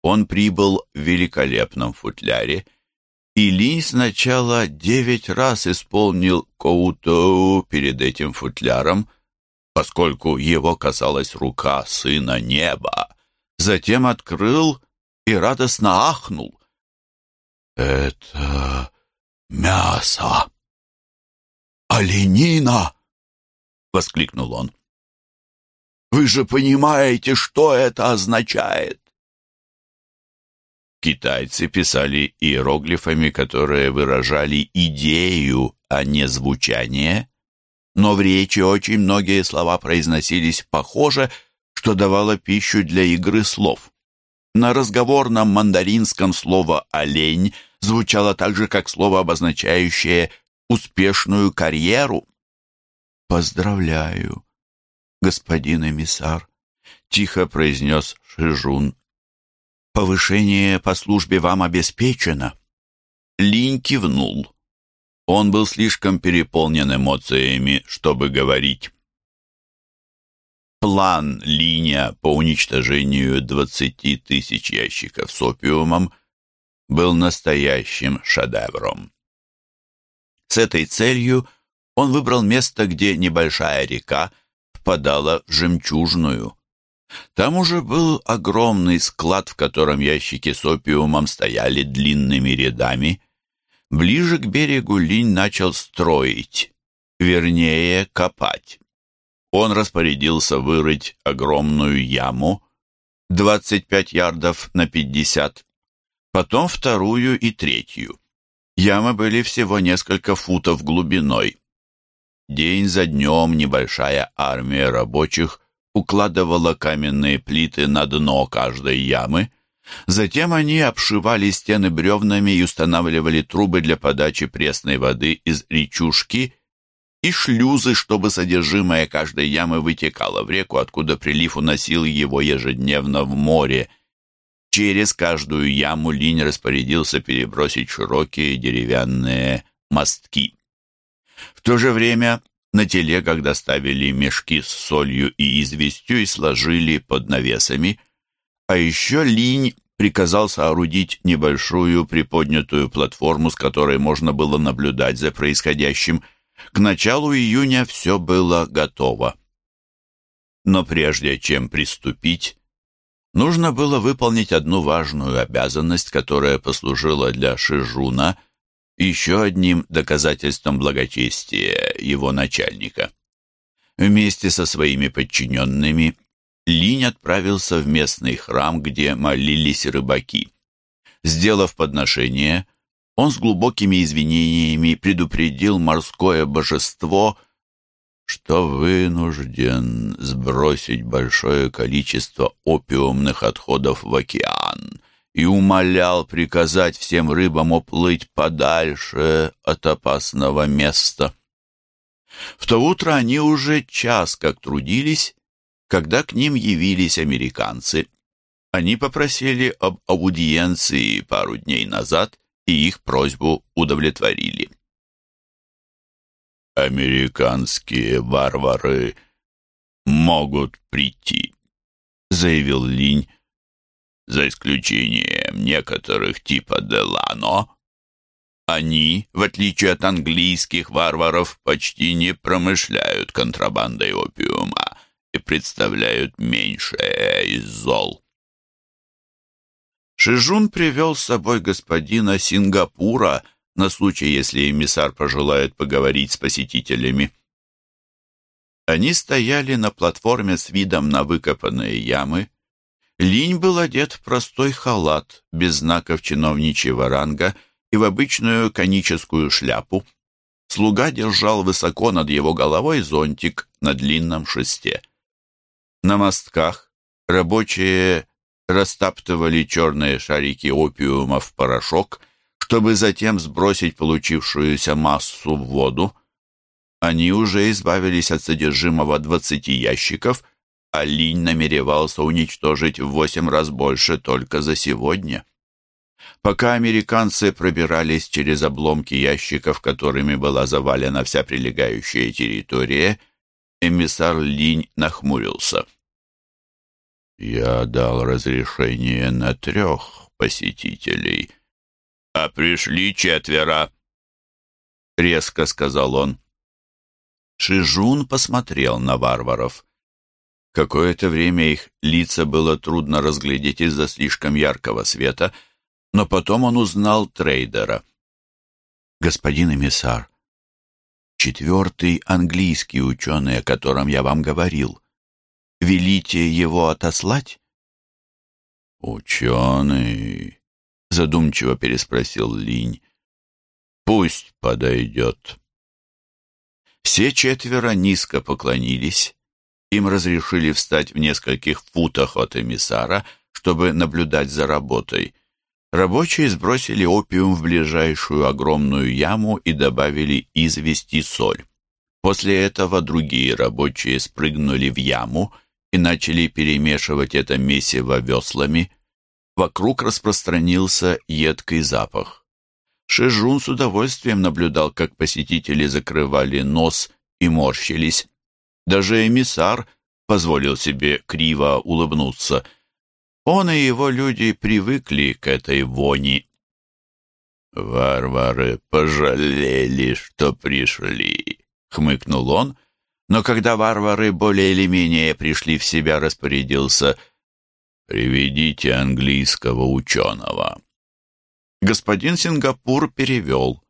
Он прибыл в великолепном футляре, и Линь сначала девять раз исполнил Коутоу перед этим футляром, поскольку его касалась рука сына неба. Затем открыл и радостно ахнул. «Это мясо! Оленина!» — воскликнул он. «Вы же понимаете, что это означает?» Китайцы писали иероглифами, которые выражали идею, а не звучание, но в речи очень многие слова произносились похоже, что давало пищу для игры слов. На разговорном мандаринском слово «олень» звучало так же, как слово, обозначающее успешную карьеру. «Поздравляю, господин эмиссар», — тихо произнес Шижун. «Повышение по службе вам обеспечено». Линь кивнул. Он был слишком переполнен эмоциями, чтобы говорить. План линия по уничтожению 20 тысяч ящиков с опиумом был настоящим шедевром. С этой целью он выбрал место, где небольшая река впадала в жемчужную. Там уже был огромный склад, в котором ящики с опиумом стояли длинными рядами. Ближе к берегу Линь начал строить, вернее, копать он распорядился вырыть огромную яму, 25 ярдов на 50, потом вторую и третью. Ямы были всего несколько футов глубиной. День за днем небольшая армия рабочих укладывала каменные плиты на дно каждой ямы, затем они обшивали стены бревнами и устанавливали трубы для подачи пресной воды из речушки и шлюзы, чтобы содержимое каждой ямы вытекало в реку, откуда прилив уносил его ежедневно в море. Через каждую яму Линь распорядился перебросить широкие деревянные мостки. В то же время на телегах доставили мешки с солью и известью и сложили под навесами, а еще Линь приказал соорудить небольшую приподнятую платформу, с которой можно было наблюдать за происходящим – к началу июня все было готово. Но прежде чем приступить, нужно было выполнить одну важную обязанность, которая послужила для Шижуна еще одним доказательством благочестия его начальника. Вместе со своими подчиненными Линь отправился в местный храм, где молились рыбаки. Сделав подношение, он с глубокими извинениями предупредил морское божество, что вынужден сбросить большое количество опиумных отходов в океан и умолял приказать всем рыбам уплыть подальше от опасного места. В то утро они уже час как трудились, когда к ним явились американцы. Они попросили об аудиенции пару дней назад и их просьбу удовлетворили. «Американские варвары могут прийти», — заявил Линь, «за исключением некоторых типа Делано. Они, в отличие от английских варваров, почти не промышляют контрабандой опиума и представляют меньшее из зол. Шижун привел с собой господина Сингапура на случай, если эмиссар пожелает поговорить с посетителями. Они стояли на платформе с видом на выкопанные ямы. Линь был одет в простой халат, без знаков чиновничьего ранга и в обычную коническую шляпу. Слуга держал высоко над его головой зонтик на длинном шесте. На мостках рабочие растаптывали черные шарики опиума в порошок, чтобы затем сбросить получившуюся массу в воду. Они уже избавились от содержимого двадцати ящиков, а Линь намеревался уничтожить в восемь раз больше только за сегодня. Пока американцы пробирались через обломки ящиков, которыми была завалена вся прилегающая территория, эмиссар Линь нахмурился. «Я дал разрешение на трех посетителей, а пришли четверо», — резко сказал он. Шижун посмотрел на варваров. Какое-то время их лица было трудно разглядеть из-за слишком яркого света, но потом он узнал трейдера. «Господин эмиссар, четвертый английский ученый, о котором я вам говорил. Велите его отослать?» «Ученый?» — задумчиво переспросил Линь. «Пусть подойдет». Все четверо низко поклонились. Им разрешили встать в нескольких футах от эмиссара, чтобы наблюдать за работой. Рабочие сбросили опиум в ближайшую огромную яму и добавили известь соль. После этого другие рабочие спрыгнули в яму и начали перемешивать это месиво веслами. Вокруг распространился едкий запах. Шижун с удовольствием наблюдал, как посетители закрывали нос и морщились. Даже эмиссар позволил себе криво улыбнуться. Он и его люди привыкли к этой вони. «Варвары пожалели, что пришли», — хмыкнул он, но когда варвары более или менее пришли в себя, распорядился «Приведите английского ученого». Господин Сингапур перевел.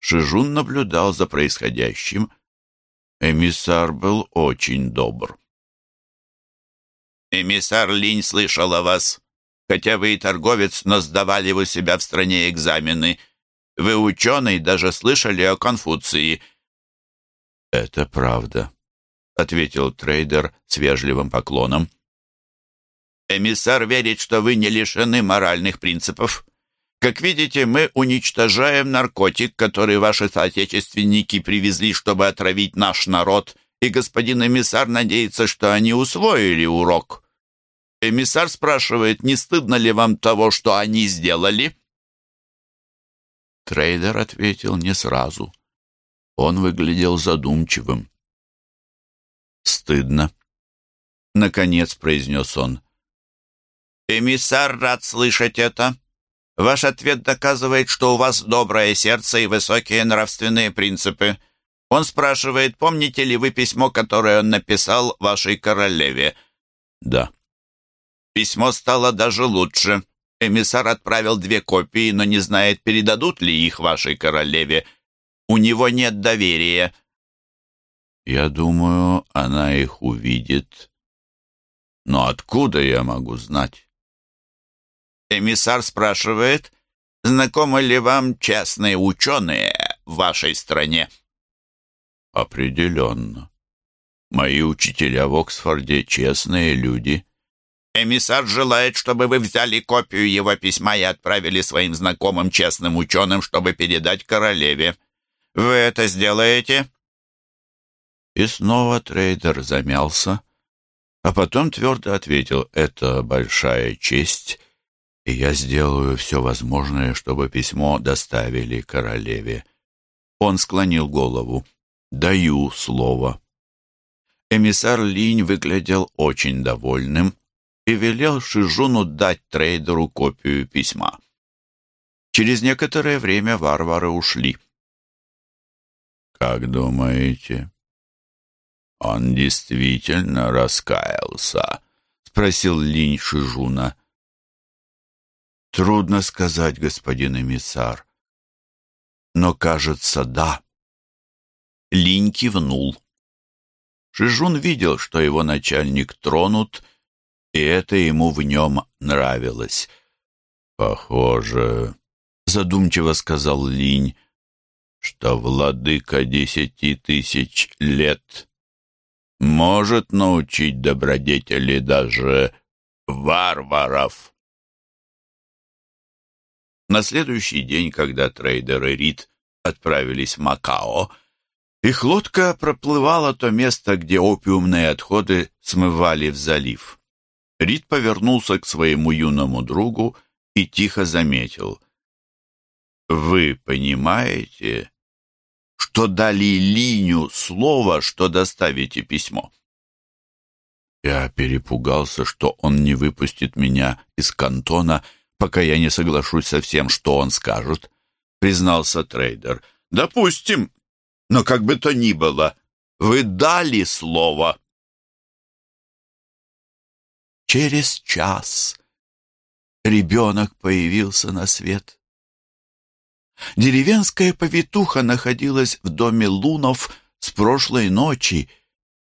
Шижун наблюдал за происходящим. Эмиссар был очень добр. «Эмиссар Линь слышал о вас. Хотя вы и торговец, но сдавали вы себя в стране экзамены. Вы ученый, даже слышали о Конфуции». «Это правда», — ответил трейдер с вежливым поклоном. «Эмиссар верит, что вы не лишены моральных принципов. Как видите, мы уничтожаем наркотик, который ваши соотечественники привезли, чтобы отравить наш народ, и господин эмиссар надеется, что они усвоили урок. Эмиссар спрашивает, не стыдно ли вам того, что они сделали?» Трейдер ответил не сразу. Он выглядел задумчивым. «Стыдно», — наконец произнес он. «Эмиссар рад слышать это», Ваш ответ доказывает, что у вас доброе сердце и высокие нравственные принципы. Он спрашивает, помните ли вы письмо, которое он написал вашей королеве? Да. Письмо стало даже лучше. Эмиссар отправил две копии, но не знает, передадут ли их вашей королеве. У него нет доверия. Я думаю, она их увидит. Но откуда я могу знать? Эмиссар спрашивает, знакомы ли вам частные ученые в вашей стране? Определенно. Мои учителя в Оксфорде честные люди. Эмиссар желает, чтобы вы взяли копию его письма и отправили своим знакомым честным ученым, чтобы передать королеве. Вы это сделаете?» И снова трейдер замялся, а потом твердо ответил, «Это большая честь, и я сделаю все возможное, чтобы письмо доставили королеве». Он склонил голову. «Даю слово». Эмиссар Линь выглядел очень довольным и велел Шижуну дать трейдеру копию письма. Через некоторое время варвары ушли. «Как думаете, он действительно раскаялся?» — спросил Линь Шижуна. Трудно сказать, господин эмиссар. Но, кажется, да. Линь кивнул. Шижун видел, что его начальник тронут, и это ему в нем нравилось. «Похоже», — задумчиво сказал Линь, «что владыка десяти тысяч лет может научить добродетели даже варваров». На следующий день, когда трейдер и Рид отправились в Макао, их лодка проплывала то место, где опиумные отходы смывали в залив. Рид повернулся к своему юному другу и тихо заметил. «Вы понимаете, что дали Линю слово, что доставите письмо?» Я перепугался, что он не выпустит меня из кантона, пока я не соглашусь со всем, что он скажет, признался трейдер. «Допустим, но как бы то ни было, вы дали слово». Через час ребенок появился на свет. Деревенская повитуха находилась в доме Лунов с прошлой ночи.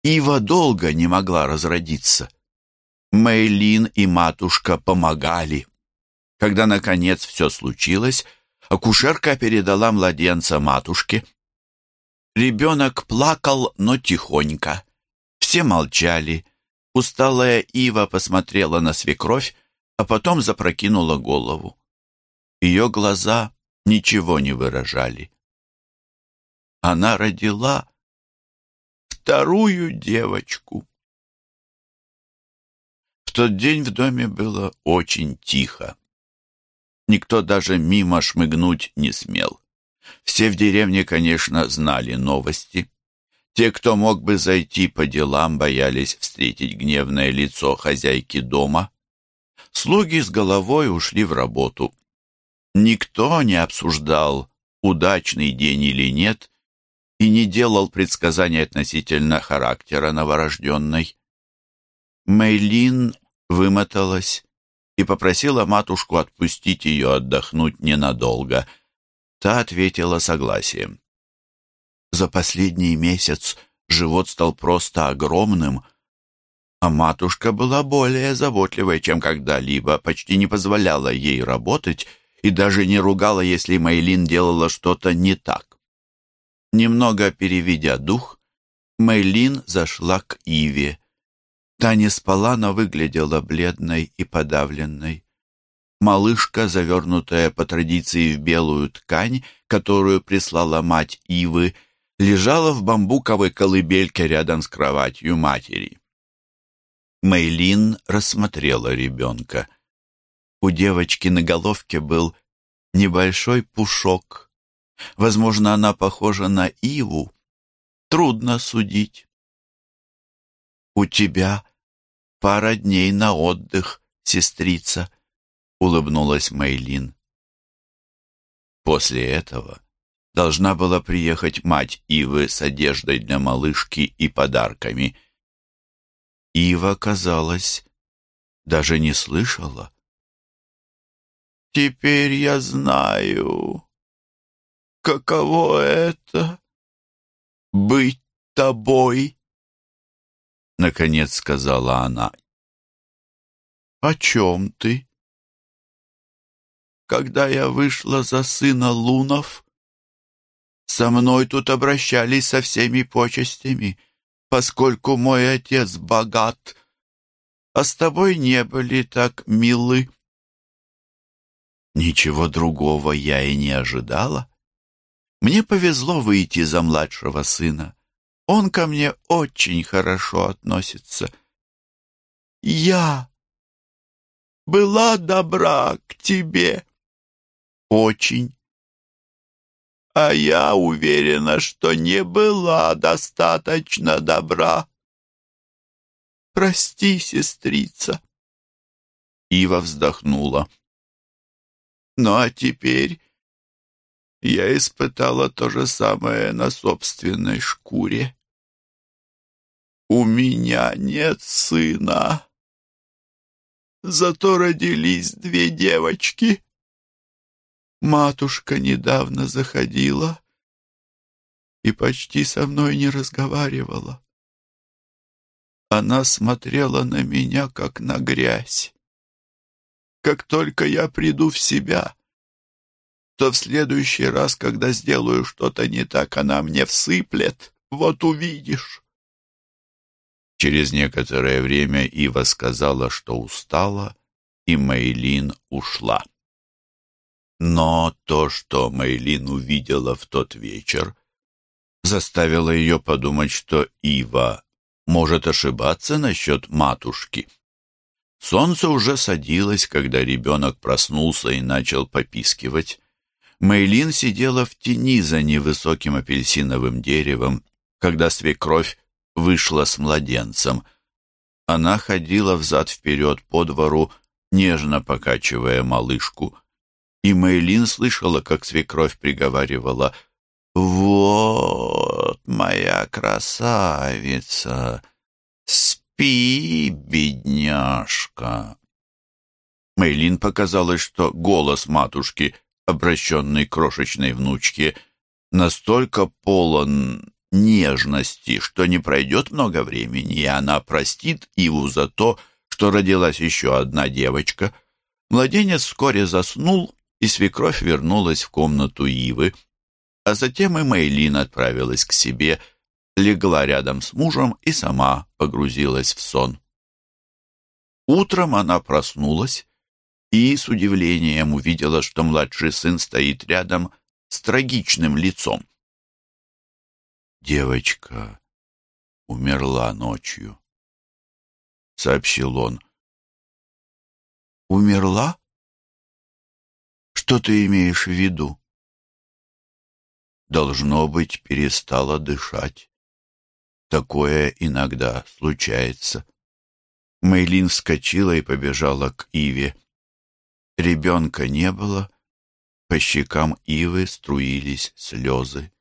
Ива долго не могла разродиться. Мэйлин и матушка помогали. Когда, наконец, все случилось, акушерка передала младенца матушке. Ребенок плакал, но тихонько. Все молчали. Усталая Ива посмотрела на свекровь, а потом запрокинула голову. Ее глаза ничего не выражали. Она родила вторую девочку. В тот день в доме было очень тихо. Никто даже мимо шмыгнуть не смел. Все в деревне, конечно, знали новости. Те, кто мог бы зайти по делам, боялись встретить гневное лицо хозяйки дома. Слуги с головой ушли в работу. Никто не обсуждал, удачный день или нет, и не делал предсказаний относительно характера новорожденной. Мейлин вымоталась и попросила матушку отпустить ее отдохнуть ненадолго. Та ответила согласием. За последний месяц живот стал просто огромным, а матушка была более заботливой, чем когда-либо, почти не позволяла ей работать и даже не ругала, если Мейлин делала что-то не так. Немного переведя дух, Мейлин зашла к Иве. Та не спала, но выглядела бледной и подавленной. Малышка, завернутая по традиции в белую ткань, которую прислала мать Ивы, лежала в бамбуковой колыбельке рядом с кроватью матери. Мейлин рассмотрела ребенка. У девочки на головке был небольшой пушок. Возможно, она похожа на Иву. Трудно судить. «У тебя пара дней на отдых, сестрица», — улыбнулась Мейлин. После этого должна была приехать мать Ивы с одеждой для малышки и подарками. Ива, казалось, даже не слышала. «Теперь я знаю, каково это — быть тобой», — наконец сказала она. «О чем ты?» «Когда я вышла за сына Лунов, со мной тут обращались со всеми почестями, поскольку мой отец богат, а с тобой не были так милы. Ничего другого я и не ожидала. Мне повезло выйти за младшего сына. Он ко мне очень хорошо относится. Я была добра к тебе. Очень а я уверена, что не была достаточно добра. Прости, сестрица. Ива вздохнула. Ну а теперь я испытала то же самое на собственной шкуре. У меня нет сына. Зато родились две девочки. Матушка недавно заходила и почти со мной не разговаривала. Она смотрела на меня, как на грязь. Как только я приду в себя, то в следующий раз, когда сделаю что-то не так, она мне всыплет. Вот увидишь. Через некоторое время Ива сказала, что устала, и Мейлин ушла. Но то, что Мейлин увидела в тот вечер, заставило ее подумать, что Ива может ошибаться насчет матушки. Солнце уже садилось, когда ребенок проснулся и начал попискивать. Мейлин сидела в тени за невысоким апельсиновым деревом, когда свекровь вышла с младенцем. Она ходила взад-вперед по двору, нежно покачивая малышку. И Мейлин слышала, как свекровь приговаривала «Вот моя красавица! Спи, бедняжка!» Мейлин показалось, что голос матушки обращенной крошечной внучке, настолько полон нежности, что не пройдет много времени, и она простит Иву за то, что родилась еще одна девочка. Младенец вскоре заснул, и свекровь вернулась в комнату Ивы, а затем и Мейлин отправилась к себе, легла рядом с мужем и сама погрузилась в сон. Утром она проснулась и с удивлением увидела, что младший сын стоит рядом с трагичным лицом. «Девочка умерла ночью», — сообщил он. «Умерла? Что ты имеешь в виду?» «Должно быть, перестала дышать. Такое иногда случается». Мейлин вскочила и побежала к Иве. Ребенка не было, по щекам Ивы струились слезы.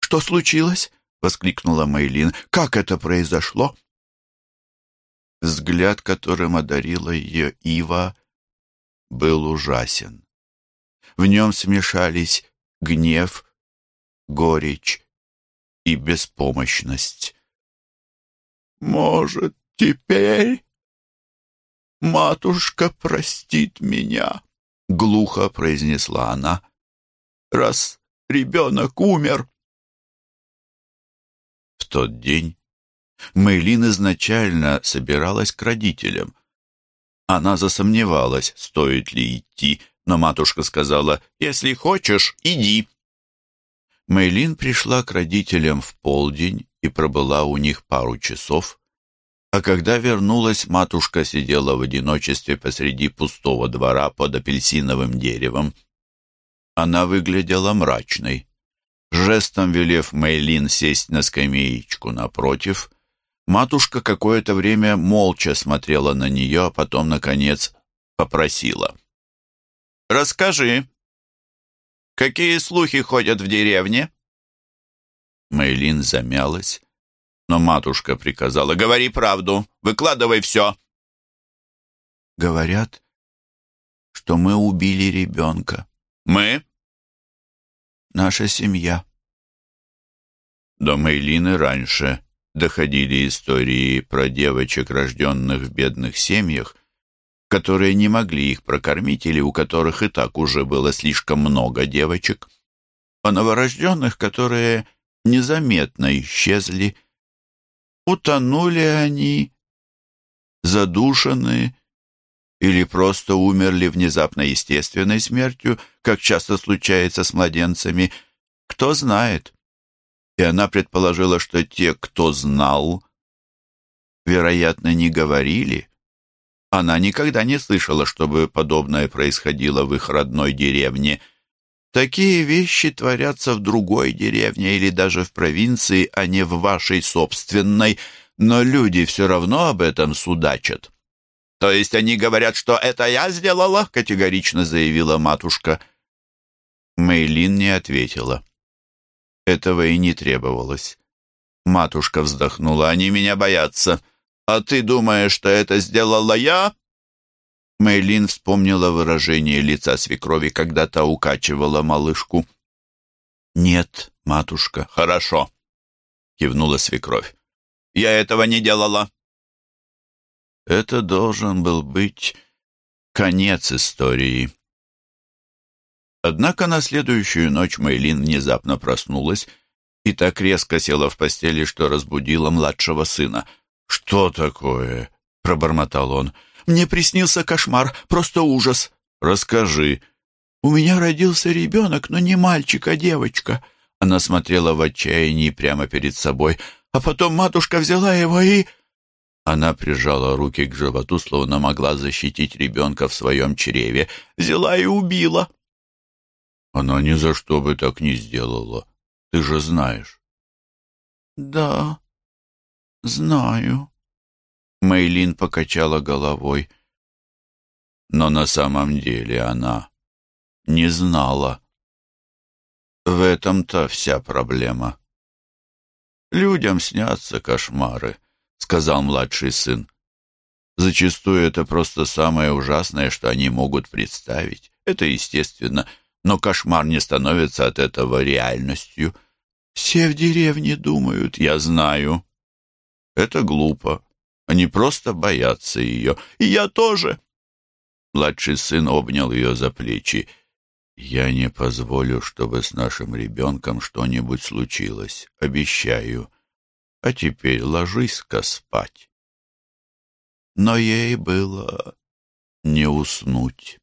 «Что случилось?» — воскликнула Мейлин. «Как это произошло?» Взгляд, которым одарила ее Ива, был ужасен. В нем смешались гнев, горечь и беспомощность. «Может, теперь «Матушка простит меня», — глухо произнесла она, — «раз ребенок умер». В тот день Мэйлин изначально собиралась к родителям. Она засомневалась, стоит ли идти, но матушка сказала, «Если хочешь, иди». Мэйлин пришла к родителям в полдень и пробыла у них пару часов. А когда вернулась, матушка сидела в одиночестве посреди пустого двора под апельсиновым деревом. Она выглядела мрачной. Жестом велев Мейлин сесть на скамеечку напротив, матушка какое-то время молча смотрела на нее, а потом, наконец, попросила. «Расскажи, какие слухи ходят в деревне?» Мейлин замялась, но матушка приказала, говори правду, выкладывай все. Говорят, что мы убили ребенка. Мы? Наша семья. До Мейлины раньше доходили истории про девочек, рожденных в бедных семьях, которые не могли их прокормить или у которых и так уже было слишком много девочек, о новорожденных, которые незаметно исчезли, Утонули они, задушены или просто умерли внезапно естественной смертью, как часто случается с младенцами, кто знает. И она предположила, что те, кто знал, вероятно, не говорили. Она никогда не слышала, чтобы подобное происходило в их родной деревне – Такие вещи творятся в другой деревне или даже в провинции, а не в вашей собственной, но люди все равно об этом судачат. «То есть они говорят, что это я сделала?» — категорично заявила матушка. Мейлин не ответила. Этого и не требовалось. Матушка вздохнула. «Они меня боятся. А ты думаешь, что это сделала я?» Мэйлин вспомнила выражение лица свекрови, когда та укачивала малышку. «Нет, матушка, хорошо», — кивнула свекровь. «Я этого не делала». Это должен был быть конец истории. Однако на следующую ночь Мэйлин внезапно проснулась и так резко села в постели, что разбудила младшего сына. «Что такое?» — пробормотал он. Мне приснился кошмар, просто ужас. Расскажи. У меня родился ребенок, но не мальчик, а девочка. Она смотрела в отчаянии прямо перед собой. А потом матушка взяла его и... Она прижала руки к животу, словно могла защитить ребенка в своем чреве. Взяла и убила. Она ни за что бы так не сделала. Ты же знаешь. Да, знаю. Мейлин покачала головой. Но на самом деле она не знала. В этом-то вся проблема. Людям снятся кошмары, сказал младший сын. Зачастую это просто самое ужасное, что они могут представить. Это естественно, но кошмар не становится от этого реальностью. Все в деревне думают, я знаю. Это глупо. Они просто боятся ее. И я тоже. Младший сын обнял ее за плечи. «Я не позволю, чтобы с нашим ребенком что-нибудь случилось. Обещаю. А теперь ложись-ка спать». Но ей было не уснуть.